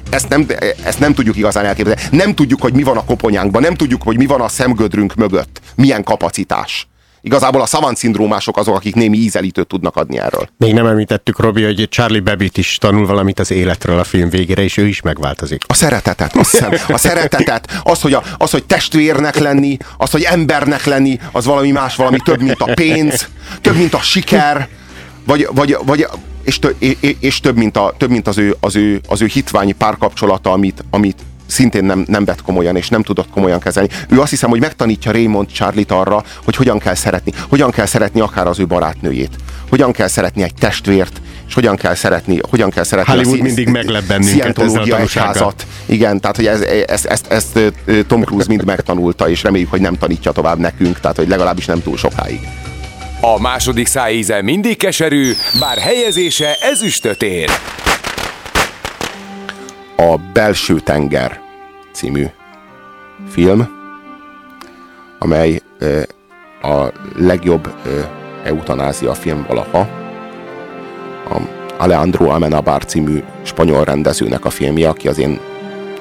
Ezt nem, ezt nem tudjuk igazán elképzelni. Nem tudjuk, hogy mi van a koponyánkban, nem tudjuk, hogy mi van a szemgödrünk mögött. Milyen kapacitás. Igazából a szavant szindrómások azok, akik némi ízelítőt tudnak adni erről. Még nem említettük, Robi, hogy Charlie Babbitt is tanul valamit az életről a film végére, és ő is megváltozik. A szeretetet, azt hiszem. A szeretetet, az hogy, a, az, hogy testvérnek lenni, az, hogy embernek lenni, az valami más, valami több, mint a pénz, több, mint a siker, vagy, vagy, vagy és, tö, és több, mint, a, több, mint az, ő, az, ő, az ő hitványi párkapcsolata, amit, amit, szintén nem, nem vett komolyan, és nem tudott komolyan kezelni. Ő azt hiszem, hogy megtanítja Raymond Charlie-t arra, hogy hogyan kell szeretni. Hogyan kell szeretni akár az ő barátnőjét. Hogyan kell szeretni egy testvért, és hogyan kell szeretni, hogyan kell szeretni Hollywood a mindig meglep bennünket ezzel a egyházat. Igen, tehát hogy ez, ezt, ezt, ezt, Tom Cruise mind megtanulta, és reméljük, hogy nem tanítja tovább nekünk, tehát hogy legalábbis nem túl sokáig. A második szájíze mindig keserű, bár helyezése ezüstöt ér a Belső tenger című film, amely a legjobb eutanázia film valaha. A Alejandro Amenabar című spanyol rendezőnek a filmje, aki az én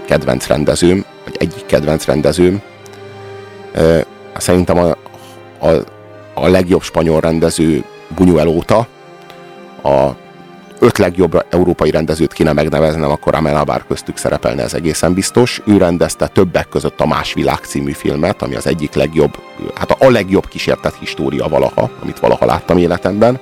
kedvenc rendezőm, vagy egyik kedvenc rendezőm. Szerintem a, a, a legjobb spanyol rendező Buñuel óta, a öt legjobb európai rendezőt kéne megneveznem, akkor Amenábár köztük szerepelne, ez egészen biztos. Ő rendezte többek között a Más Világ című filmet, ami az egyik legjobb, hát a legjobb kísértett história valaha, amit valaha láttam életemben.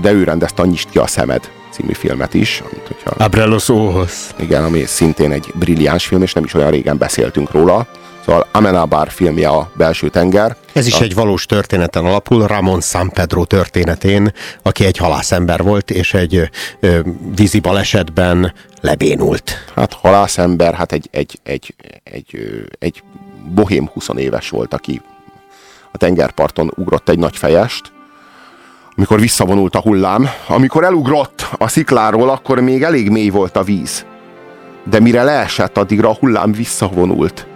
De ő rendezte a Nyisd ki a szemed című filmet is. Amit, hogyha, Abrelo szóhoz. Igen, ami szintén egy brilliáns film, és nem is olyan régen beszéltünk róla. Szóval Amenábar filmje a Belső tenger. Ez is a... egy valós történeten alapul, Ramon San Pedro történetén, aki egy halászember volt, és egy ö, vízi balesetben lebénult. Hát halászember, hát egy, egy, egy, egy, egy bohém 20 éves volt, aki a tengerparton ugrott egy nagy fejest, amikor visszavonult a hullám. Amikor elugrott a szikláról, akkor még elég mély volt a víz. De mire leesett, addigra a hullám visszavonult,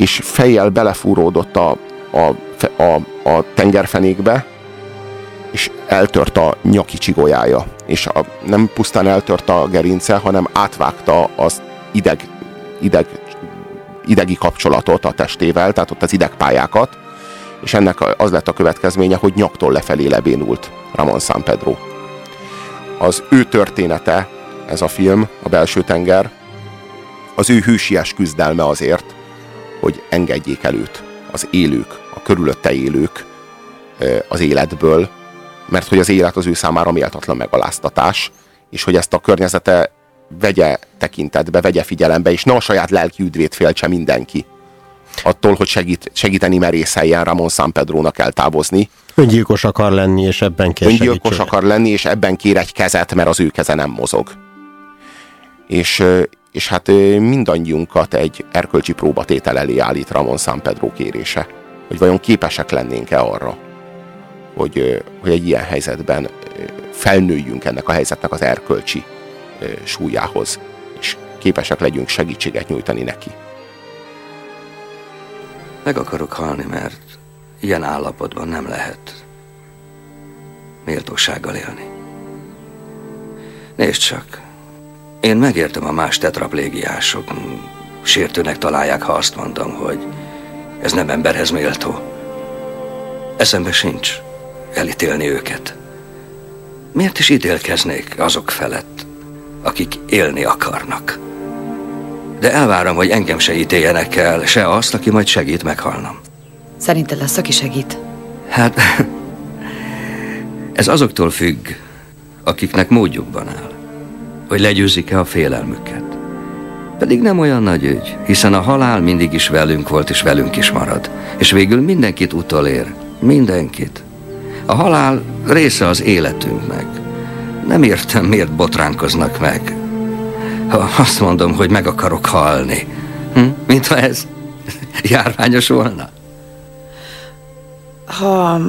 és fejjel belefúródott a, a, a, a tengerfenékbe, és eltört a nyaki csigolyája. És a, nem pusztán eltört a gerince, hanem átvágta az ideg, ideg, idegi kapcsolatot a testével, tehát ott az idegpályákat, és ennek az lett a következménye, hogy nyaktól lefelé lebénult Ramon San Pedro. Az ő története, ez a film, a belső tenger, az ő hősies küzdelme azért, hogy engedjék el őt az élők, a körülötte élők az életből, mert hogy az élet az ő számára méltatlan megaláztatás, és hogy ezt a környezete vegye tekintetbe, vegye figyelembe, és ne a saját lelki üdvét féltse mindenki. Attól, hogy segít, segíteni merészeljen Ramon San Pedrónak eltávozni. Öngyilkos akar lenni, és ebben kér Öngyilkos akar lenni, és ebben kér egy kezet, mert az ő keze nem mozog. És, és hát mindannyiunkat egy erkölcsi próbatétel elé állít Ramon San Pedro kérése. Hogy vajon képesek lennénk-e arra, hogy, hogy egy ilyen helyzetben felnőjünk ennek a helyzetnek az erkölcsi súlyához, és képesek legyünk segítséget nyújtani neki. Meg akarok halni, mert ilyen állapotban nem lehet méltósággal élni. Nézd csak, én megértem a más tetraplégiások. Sértőnek találják, ha azt mondom, hogy ez nem emberhez méltó. Eszembe sincs elítélni őket. Miért is ítélkeznék azok felett, akik élni akarnak? De elvárom, hogy engem se ítéljenek el, se azt, aki majd segít meghalnom. Szerinted lesz, aki segít? Hát, ez azoktól függ, akiknek módjukban áll, hogy legyőzik-e a félelmüket. Pedig nem olyan nagy ügy, hiszen a halál mindig is velünk volt, és velünk is marad. És végül mindenkit utolér. Mindenkit. A halál része az életünknek. Nem értem, miért botránkoznak meg. Ha azt mondom, hogy meg akarok halni. Hm? Mintha ez járványos volna. Ha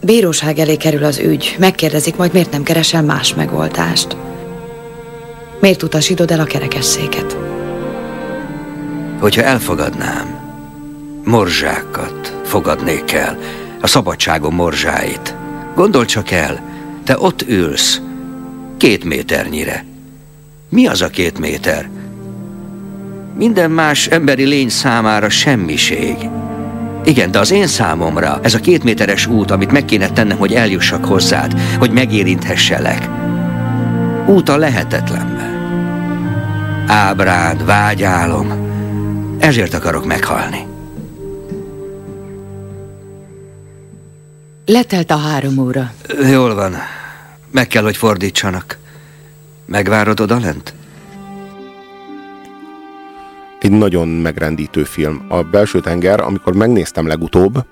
bíróság elé kerül az ügy, megkérdezik, majd miért nem keresel más megoldást. Miért utasítod el a kerekesszéket? Hogyha elfogadnám, morzsákat fogadnék el, a szabadságom morzsáit. Gondol csak el, te ott ülsz, két méternyire. Mi az a két méter? Minden más emberi lény számára semmiség. Igen, de az én számomra ez a két méteres út, amit meg kéne tennem, hogy eljussak hozzád, hogy megérinthesselek. Út a lehetetlenbe. Ábránd, vágyálom. Ezért akarok meghalni. Letelt a három óra. Jól van. Meg kell, hogy fordítsanak. Megvárod odalent? Egy nagyon megrendítő film. A Belső tenger, amikor megnéztem legutóbb,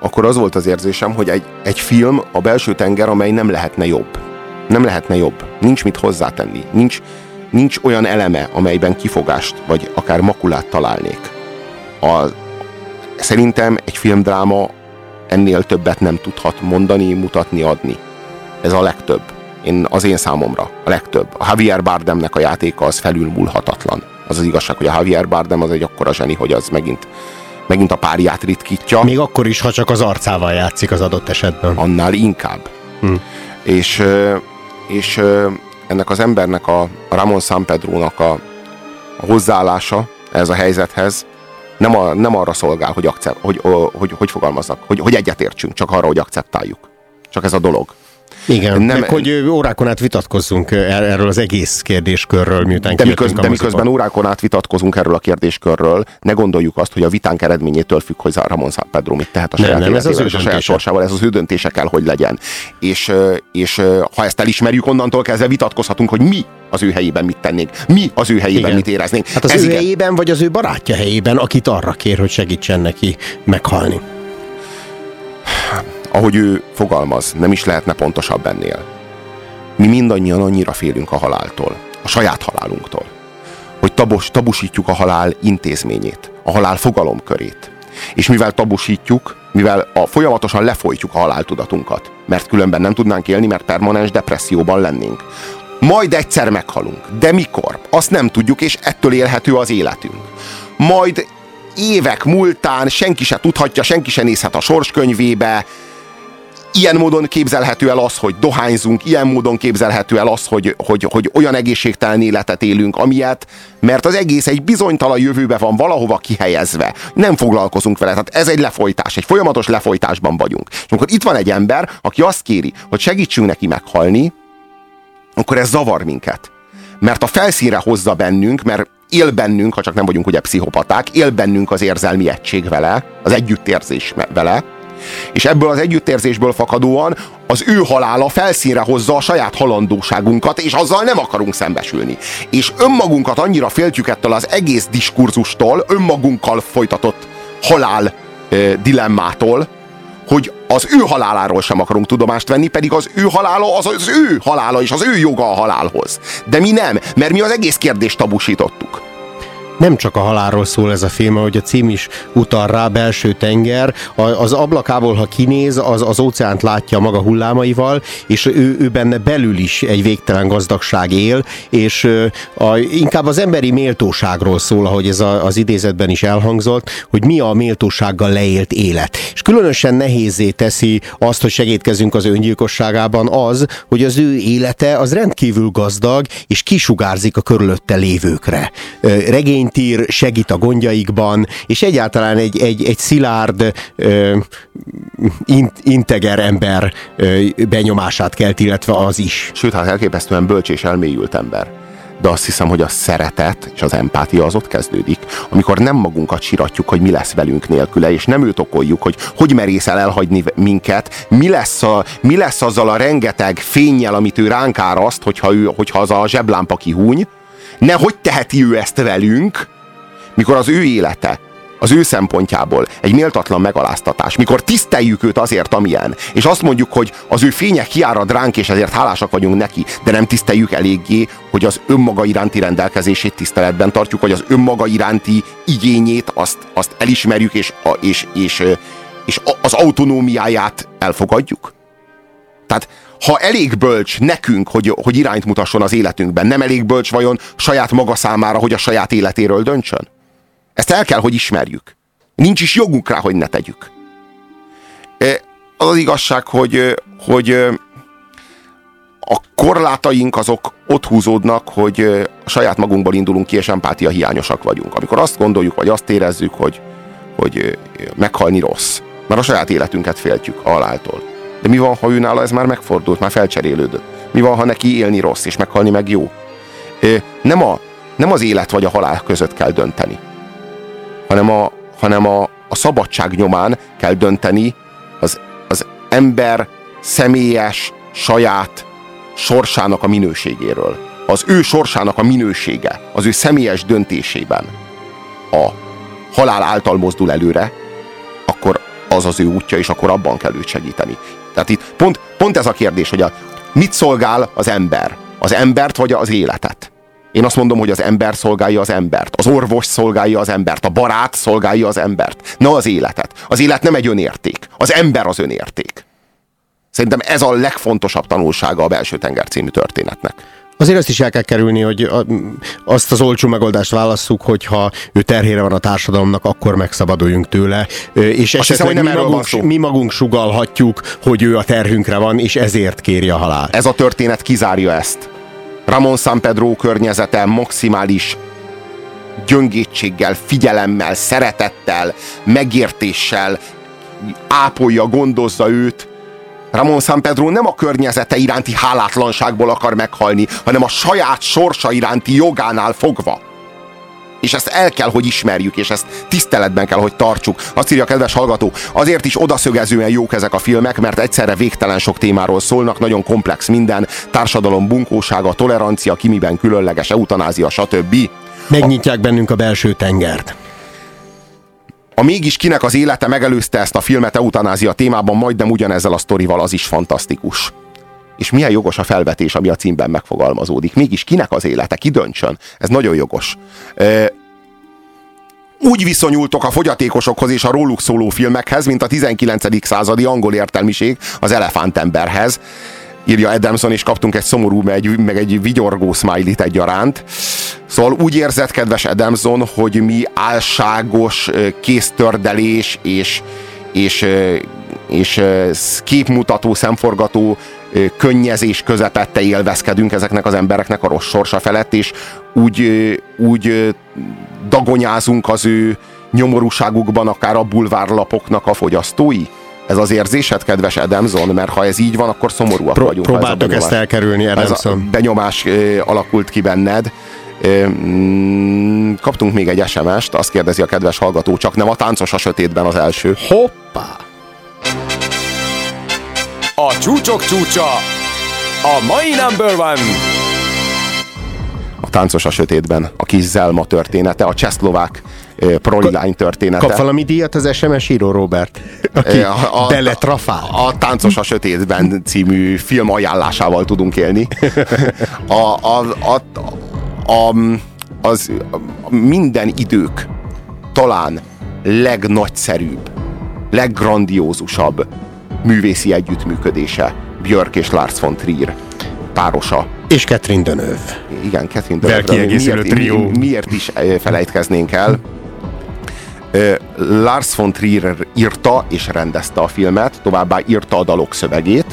akkor az volt az érzésem, hogy egy, egy film, a Belső tenger, amely nem lehetne jobb. Nem lehetne jobb. Nincs mit hozzátenni. Nincs, nincs olyan eleme, amelyben kifogást, vagy akár makulát találnék. A, szerintem egy filmdráma ennél többet nem tudhat mondani, mutatni, adni. Ez a legtöbb. Én, az én számomra a legtöbb. A Javier Bardemnek a játéka az felülmúlhatatlan. Az az igazság, hogy a Javier Bardem az egy akkora zseni, hogy az megint, megint a párját ritkítja. Még akkor is, ha csak az arcával játszik az adott esetben. Annál inkább. Hm. És, és ennek az embernek, a Ramon San Pedrónak a, hozzáállása ez a helyzethez nem, a, nem arra szolgál, hogy, akcept, hogy, hogy, hogy, hogy fogalmaznak, hogy, hogy egyetértsünk, csak arra, hogy akceptáljuk. Csak ez a dolog. Igen, nem, meg hogy órákon át vitatkozzunk er- erről az egész kérdéskörről, miután de, miköz, de miközben órákon át vitatkozunk erről a kérdéskörről, ne gondoljuk azt, hogy a vitánk eredményétől függ, hogy Ramon San Pedro mit tehet a saját nem, nem, ez az ő a saját sorsával, ez az ő döntése kell, hogy legyen. És, és ha ezt elismerjük, onnantól kezdve vitatkozhatunk, hogy mi az ő helyében mit tennénk, mi az ő helyében igen. mit éreznénk. Hát az ez ő igen. helyében, vagy az ő barátja helyében, akit arra kér, hogy segítsen neki meghalni ahogy ő fogalmaz, nem is lehetne pontosabb ennél. Mi mindannyian annyira félünk a haláltól, a saját halálunktól, hogy tabos, tabusítjuk a halál intézményét, a halál fogalomkörét. És mivel tabusítjuk, mivel a, folyamatosan lefolytjuk a haláltudatunkat, mert különben nem tudnánk élni, mert permanens depresszióban lennénk. Majd egyszer meghalunk. De mikor? Azt nem tudjuk, és ettől élhető az életünk. Majd évek múltán senki se tudhatja, senki se nézhet a sorskönyvébe, ilyen módon képzelhető el az, hogy dohányzunk, ilyen módon képzelhető el az, hogy, hogy, hogy olyan egészségtelen életet élünk, amilyet, mert az egész egy bizonytalan jövőbe van valahova kihelyezve. Nem foglalkozunk vele, tehát ez egy lefolytás, egy folyamatos lefolytásban vagyunk. És amikor itt van egy ember, aki azt kéri, hogy segítsünk neki meghalni, akkor ez zavar minket. Mert a felszínre hozza bennünk, mert él bennünk, ha csak nem vagyunk ugye pszichopaták, él bennünk az érzelmi egység vele, az együttérzés vele, és ebből az együttérzésből fakadóan az ő halála felszínre hozza a saját halandóságunkat, és azzal nem akarunk szembesülni. És önmagunkat annyira féltjük ettől az egész diskurzustól, önmagunkkal folytatott halál ö, dilemmától, hogy az ő haláláról sem akarunk tudomást venni, pedig az ő halála az az ő halála, és az ő joga a halálhoz. De mi nem, mert mi az egész kérdést tabusítottuk nem csak a halálról szól ez a film, ahogy a cím is utal rá, belső tenger, az ablakából, ha kinéz, az, az óceánt látja maga hullámaival, és ő, ő benne belül is egy végtelen gazdagság él, és a, inkább az emberi méltóságról szól, ahogy ez a, az idézetben is elhangzott, hogy mi a méltósággal leélt élet. És különösen nehézé teszi azt, hogy segítkezünk az öngyilkosságában az, hogy az ő élete az rendkívül gazdag, és kisugárzik a körülötte lévőkre. Regény regényt ír, segít a gondjaikban, és egyáltalán egy, egy, egy szilárd, ö, integer ember ö, benyomását kelt, illetve az is. Sőt, hát elképesztően bölcs és elmélyült ember de azt hiszem, hogy a szeretet és az empátia az ott kezdődik, amikor nem magunkat siratjuk, hogy mi lesz velünk nélküle, és nem őt okoljuk, hogy hogy merészel elhagyni minket, mi lesz, a, mi lesz azzal a rengeteg fényjel, amit ő ránk áraszt, hogyha, ő, hogyha az a zseblámpa kihúny, ne hogy teheti ő ezt velünk, mikor az ő élete, az ő szempontjából egy méltatlan megaláztatás, mikor tiszteljük őt azért, amilyen, és azt mondjuk, hogy az ő fénye kiárad ránk, és ezért hálásak vagyunk neki, de nem tiszteljük eléggé, hogy az önmaga iránti rendelkezését tiszteletben tartjuk, hogy az önmaga iránti igényét azt, azt elismerjük, és, és, és, és az autonómiáját elfogadjuk. Tehát ha elég bölcs nekünk, hogy, hogy irányt mutasson az életünkben, nem elég bölcs vajon saját maga számára, hogy a saját életéről döntsön? Ezt el kell, hogy ismerjük. Nincs is jogunk rá, hogy ne tegyük. Az az igazság, hogy, hogy a korlátaink azok ott húzódnak, hogy saját magunkból indulunk ki, és empátia hiányosak vagyunk. Amikor azt gondoljuk, vagy azt érezzük, hogy, hogy meghalni rossz, mert a saját életünket féltjük a haláltól de mi van, ha ő nála ez már megfordult, már felcserélődött? Mi van, ha neki élni rossz, és meghalni meg jó? Nem, a, nem az élet vagy a halál között kell dönteni, hanem a, hanem a, a szabadság nyomán kell dönteni az, az ember személyes, saját sorsának a minőségéről. Az ő sorsának a minősége, az ő személyes döntésében a halál által mozdul előre, akkor az az ő útja, és akkor abban kell őt segíteni. Tehát itt pont, pont ez a kérdés, hogy a, mit szolgál az ember? Az embert vagy az életet? Én azt mondom, hogy az ember szolgálja az embert, az orvos szolgálja az embert, a barát szolgálja az embert, ne az életet. Az élet nem egy önérték, az ember az önérték. Szerintem ez a legfontosabb tanulsága a Belső Tenger című történetnek. Azért azt is el kell kerülni, hogy azt az olcsó megoldást válasszuk, hogyha ő terhére van a társadalomnak, akkor megszabaduljunk tőle. És azt esetleg hiszem, mi, magunk, mi magunk sugalhatjuk, hogy ő a terhünkre van, és ezért kéri a halált. Ez a történet kizárja ezt. Ramon San Pedro környezete maximális gyöngétséggel, figyelemmel, szeretettel, megértéssel ápolja, gondozza őt, Ramon San Pedro nem a környezete iránti hálátlanságból akar meghalni, hanem a saját sorsa iránti jogánál fogva. És ezt el kell, hogy ismerjük, és ezt tiszteletben kell, hogy tartsuk. Azt írja a kedves hallgató, azért is odaszögezően jók ezek a filmek, mert egyszerre végtelen sok témáról szólnak, nagyon komplex minden, társadalom bunkósága, tolerancia, kimiben különleges, eutanázia, stb. Megnyitják bennünk a belső tengert. A mégis kinek az élete megelőzte ezt a filmet eutanázia témában, majdnem ugyanezzel a sztorival, az is fantasztikus. És milyen jogos a felvetés, ami a címben megfogalmazódik. Mégis kinek az élete, ki döntsön? Ez nagyon jogos. Úgy viszonyultok a fogyatékosokhoz és a róluk szóló filmekhez, mint a 19. századi angol értelmiség az elefántemberhez írja Adamson, és kaptunk egy szomorú, meg egy, meg egy vigyorgó smiley-t egyaránt. Szóval úgy érzed, kedves Adamson, hogy mi álságos kéztördelés és, és, és képmutató, szemforgató könnyezés közepette élvezkedünk ezeknek az embereknek a rossz sorsa felett, és úgy, úgy dagonyázunk az ő nyomorúságukban, akár a bulvárlapoknak a fogyasztói? Ez az érzésed, kedves Edemson? Mert ha ez így van, akkor szomorúak Pro- vagyunk. Próbáltok ezt elkerülni, Edemson. Ez a benyomás ö, alakult ki benned. Ö, mm, kaptunk még egy SMS-t, azt kérdezi a kedves hallgató, csak nem a táncos a sötétben az első. Hoppá! A csúcsok csúcsa, a mai number one! A táncos a sötétben, a kis Zelma története, a csehszlovák prolilány története. Kap valami díjat az SMS író, Robert? Aki a, a, beletrafál. A, a Táncos a Sötétben című film ajánlásával tudunk élni. A, a, a, a, az a minden idők talán legnagyszerűbb, leggrandiózusabb művészi együttműködése Björk és Lars von Trier párosa. És Catherine Deneuve. Igen, Catherine Deneuve. Miért, mi, miért is felejtkeznénk el? Lars von Trier írta és rendezte a filmet, továbbá írta a dalok szövegét.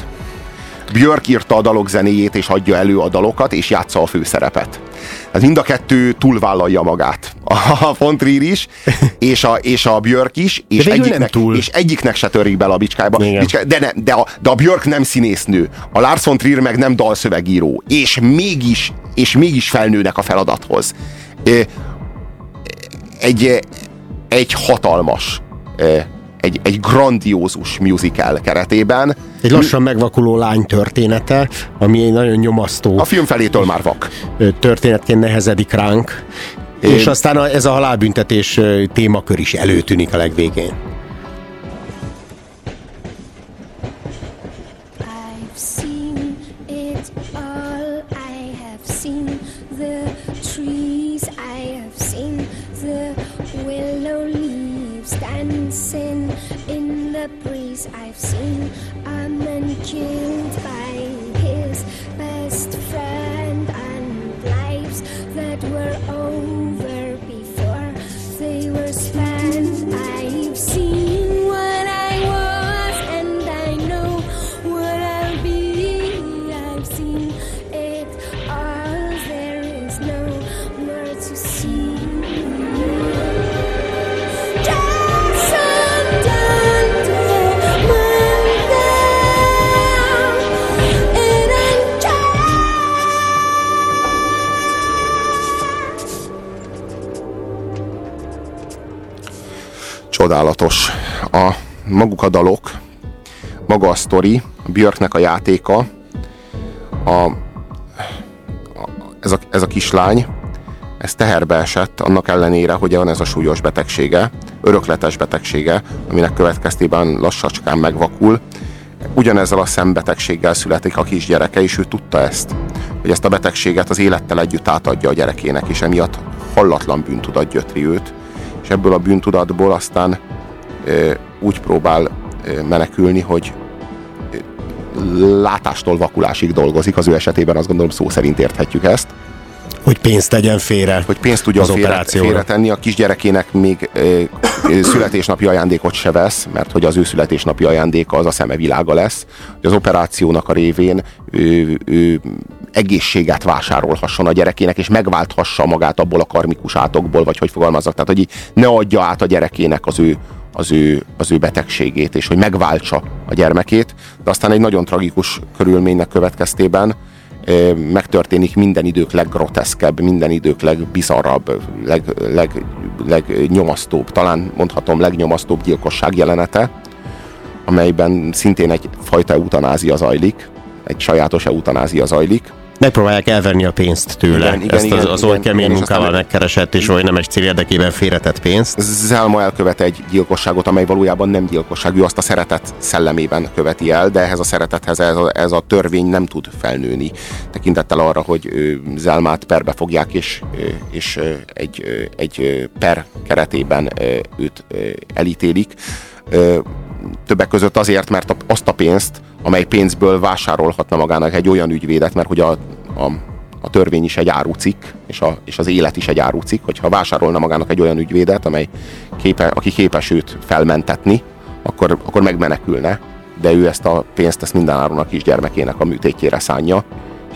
Björk írta a dalok zenéjét és adja elő a dalokat, és játsza a főszerepet. Hát mind a kettő túlvállalja magát. A von Trier is, és a, és a Björk is, és egyiknek, és egyiknek se törik bele a bicskába. Bicska, de, ne, de, a, de a Björk nem színésznő, a Lars von Trier meg nem dalszövegíró, és mégis, és mégis felnőnek a feladathoz. Egy, egy hatalmas, egy, egy grandiózus musical keretében. Egy lassan megvakuló lány története, ami egy nagyon nyomasztó. A film felétől már vak. Történetként nehezedik ránk. Én... És aztán ez a halálbüntetés témakör is előtűnik a legvégén. you. Csodálatos. A, maguk a dalok, maga a sztori, a Björknek a játéka, a, a, ez, a, ez a kislány, ez teherbe esett, annak ellenére, hogy van ez a súlyos betegsége, örökletes betegsége, aminek következtében lassacskán megvakul. Ugyanezzel a szembetegséggel születik a kisgyereke, és ő tudta ezt, hogy ezt a betegséget az élettel együtt átadja a gyerekének, és emiatt hallatlan bűntudat gyötri őt, és ebből a bűntudatból aztán úgy próbál menekülni, hogy látástól vakulásig dolgozik, az ő esetében azt gondolom szó szerint érthetjük ezt. Hogy pénzt tegyen félre. Hogy pénzt tudjon az félre, félretenni. A kisgyerekének még e, születésnapi ajándékot se vesz, mert hogy az ő születésnapi ajándéka az a szeme világa lesz. Az operációnak a révén ő, ő egészséget vásárolhasson a gyerekének, és megválthassa magát abból a karmikus átokból, vagy hogy fogalmazok. Tehát, hogy ne adja át a gyerekének az ő, az ő, az ő betegségét, és hogy megváltsa a gyermekét. de aztán egy nagyon tragikus körülménynek következtében megtörténik minden idők leggroteszkebb, minden idők legbizarrabb, leg, leg, legnyomasztóbb, talán mondhatom legnyomasztóbb gyilkosság jelenete, amelyben szintén egy fajta eutanázia zajlik, egy sajátos eutanázia zajlik, Megpróbálják elvenni a pénzt tőle. Igen, igen, Ezt az, az igen, oly kemény igen, munkával megkeresett és oly nemes cél érdekében félretett pénzt. Zelma elkövet egy gyilkosságot, amely valójában nem gyilkosság. Ő azt a szeretet szellemében követi el, de ehhez a szeretethez ez a, ez a törvény nem tud felnőni. Tekintettel arra, hogy Zelmát perbe fogják, és, és egy, egy per keretében őt elítélik többek között azért, mert azt a pénzt, amely pénzből vásárolhatna magának egy olyan ügyvédet, mert hogy a, a, a törvény is egy árucikk, és, a, és az élet is egy árucikk, hogyha vásárolna magának egy olyan ügyvédet, amely képe, aki képes őt felmentetni, akkor, akkor megmenekülne, de ő ezt a pénzt ezt minden áron a kisgyermekének a műtétjére szánja,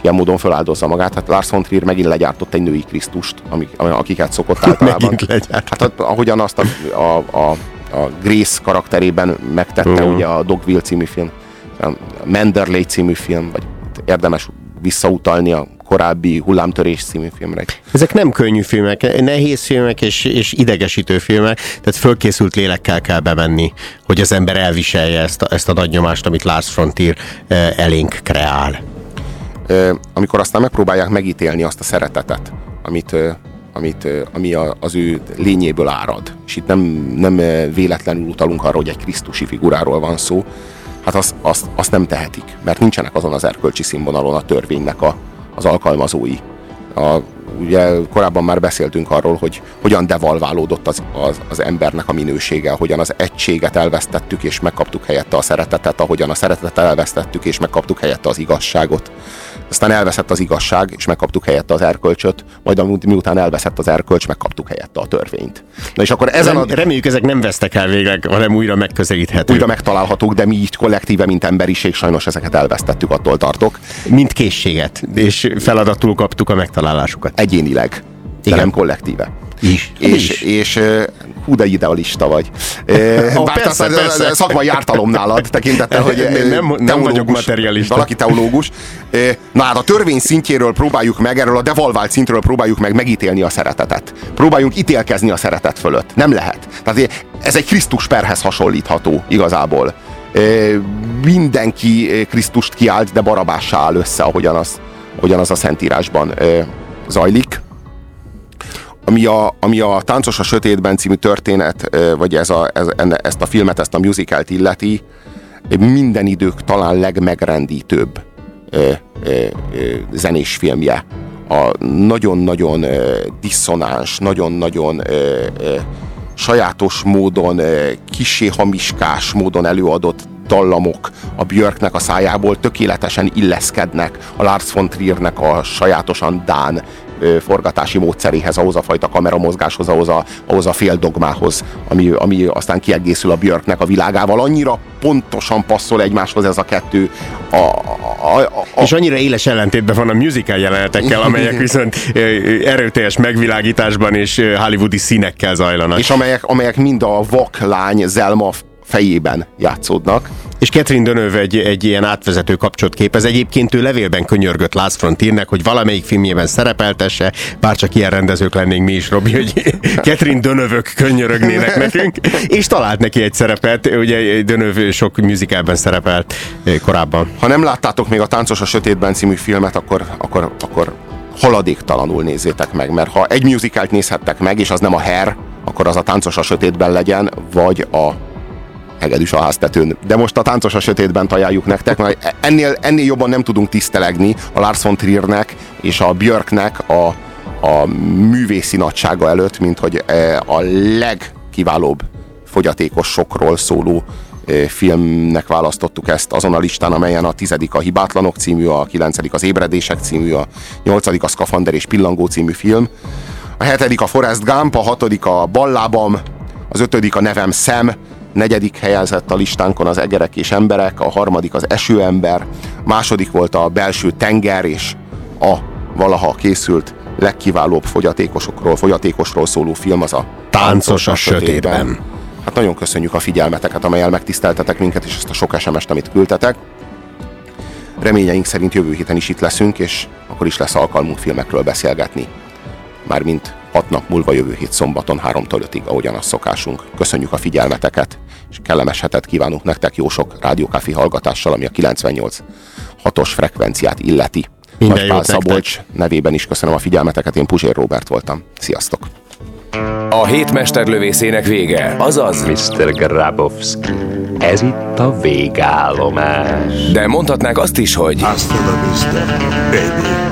ilyen módon feláldozza magát. Hát Lars von Trier megint legyártott egy női Krisztust, amik, akiket szokott általában. megint legyártott. Hát ahogyan azt a, a, a a Grace karakterében megtette uh-huh. ugye a Dogville című film, a Menderley című film, vagy érdemes visszautalni a korábbi hullámtörés című filmre. Ezek nem könnyű filmek, nehéz filmek és, és idegesítő filmek, tehát fölkészült lélekkel kell bemenni, hogy az ember elviselje ezt a, ezt a nagy nyomást, amit Lars Frontier elénk kreál. Amikor aztán megpróbálják megítélni azt a szeretetet, amit amit, ami az ő lényéből árad. És itt nem, nem véletlenül utalunk arra, hogy egy krisztusi figuráról van szó, hát azt, azt, azt nem tehetik, mert nincsenek azon az erkölcsi színvonalon a törvénynek a, az alkalmazói. A, ugye korábban már beszéltünk arról, hogy hogyan devalválódott az, az, az embernek a minősége, hogyan az egységet elvesztettük és megkaptuk helyette a szeretetet, ahogyan a szeretetet elvesztettük és megkaptuk helyette az igazságot aztán elveszett az igazság, és megkaptuk helyette az erkölcsöt, majd miután elveszett az erkölcs, megkaptuk helyette a törvényt. Na és akkor ezen a... Reméljük, ezek nem vesztek el végleg, hanem újra megközelíthetők. Újra megtalálhatók, de mi így kollektíve, mint emberiség, sajnos ezeket elvesztettük, attól tartok. Mint készséget, és feladatul kaptuk a megtalálásukat. Egyénileg, de Igen. nem kollektíve. Is. És, is. és hú, de idealista vagy. Oh, Bár persze, az, persze. szakmai ártalom nálad, tekintettel, hogy nem, nem vagyok materialista. Valaki teológus. Na hát a törvény szintjéről próbáljuk meg, erről a devalvált szintről próbáljuk meg megítélni a szeretetet. Próbáljunk ítélkezni a szeretet fölött. Nem lehet. Tehát ez egy Krisztus perhez hasonlítható igazából. Mindenki Krisztust kiált, de barabássá áll össze, ahogyan az, ahogyan az a Szentírásban zajlik ami a, ami a Táncos a Sötétben című történet, vagy ez a, ez, ezt a filmet, ezt a musicalt illeti, minden idők talán legmegrendítőbb zenés filmje. A nagyon-nagyon diszonáns, nagyon-nagyon sajátos módon, kisé hamiskás módon előadott dallamok a Björknek a szájából tökéletesen illeszkednek a Lars von Triernek a sajátosan Dán forgatási módszeréhez, ahhoz a fajta kameramozgáshoz, ahhoz a, ahhoz a fél dogmához, ami, ami aztán kiegészül a Björknek a világával. Annyira pontosan passzol egymáshoz ez a kettő. A, a, a, a... És annyira éles ellentétben van a musical jelenetekkel, amelyek viszont erőteljes megvilágításban és hollywoodi színekkel zajlanak. És amelyek, amelyek mind a vaklány Zelma fejében játszódnak. És Catherine Dönöv egy, egy ilyen átvezető kapcsot képez. Egyébként ő levélben könyörgött Lars Frontiernek, hogy valamelyik filmjében szerepeltesse, bár csak ilyen rendezők lennénk mi is, Robi, hogy Catherine Dönövök könyörögnének nekünk, és talált neki egy szerepet, ugye Dönöv sok musicalben szerepelt korábban. Ha nem láttátok még a Táncos a Sötétben című filmet, akkor, akkor, akkor haladéktalanul nézzétek meg, mert ha egy musicalt nézhettek meg, és az nem a Hair, akkor az a Táncos a Sötétben legyen, vagy a hegedűs a háztetőn. De most a táncos a sötétben ajánljuk nektek, mert ennél, ennél jobban nem tudunk tisztelegni a Lars von Triernek és a Björknek a, a művészi nagysága előtt, mint hogy e, a legkiválóbb fogyatékosokról szóló e, filmnek választottuk ezt azon a listán, amelyen a tizedik a Hibátlanok című, a kilencedik az Ébredések című, a nyolcadik a Skafander és Pillangó című film, a hetedik a Forrest Gump, a hatodik a Ballábam, az ötödik a Nevem Szem, negyedik helyezett a listánkon az Egerek és Emberek, a harmadik az Esőember, második volt a Belső Tenger, és a valaha készült legkiválóbb fogyatékosokról, fogyatékosról szóló film az a Táncos a sötétben. Hát nagyon köszönjük a figyelmeteket, amelyel megtiszteltetek minket, és ezt a sok SMS-t, amit küldtetek. Reményeink szerint jövő héten is itt leszünk, és akkor is lesz alkalmunk filmekről beszélgetni. Mármint hat nap múlva jövő hét szombaton 3-tól 5-ig, ahogyan az szokásunk. Köszönjük a figyelmeteket, és kellemes hetet kívánunk nektek jó sok rádiókáfi hallgatással, ami a 98 hatos frekvenciát illeti. Minden Nagy Pál nektek. Szabolcs nevében is köszönöm a figyelmeteket, én Puzsér Robert voltam. Sziasztok! A hét mesterlövészének vége, azaz Mr. Grabowski. Ez itt a végállomás. De mondhatnánk azt is, hogy Hasta la vista, baby.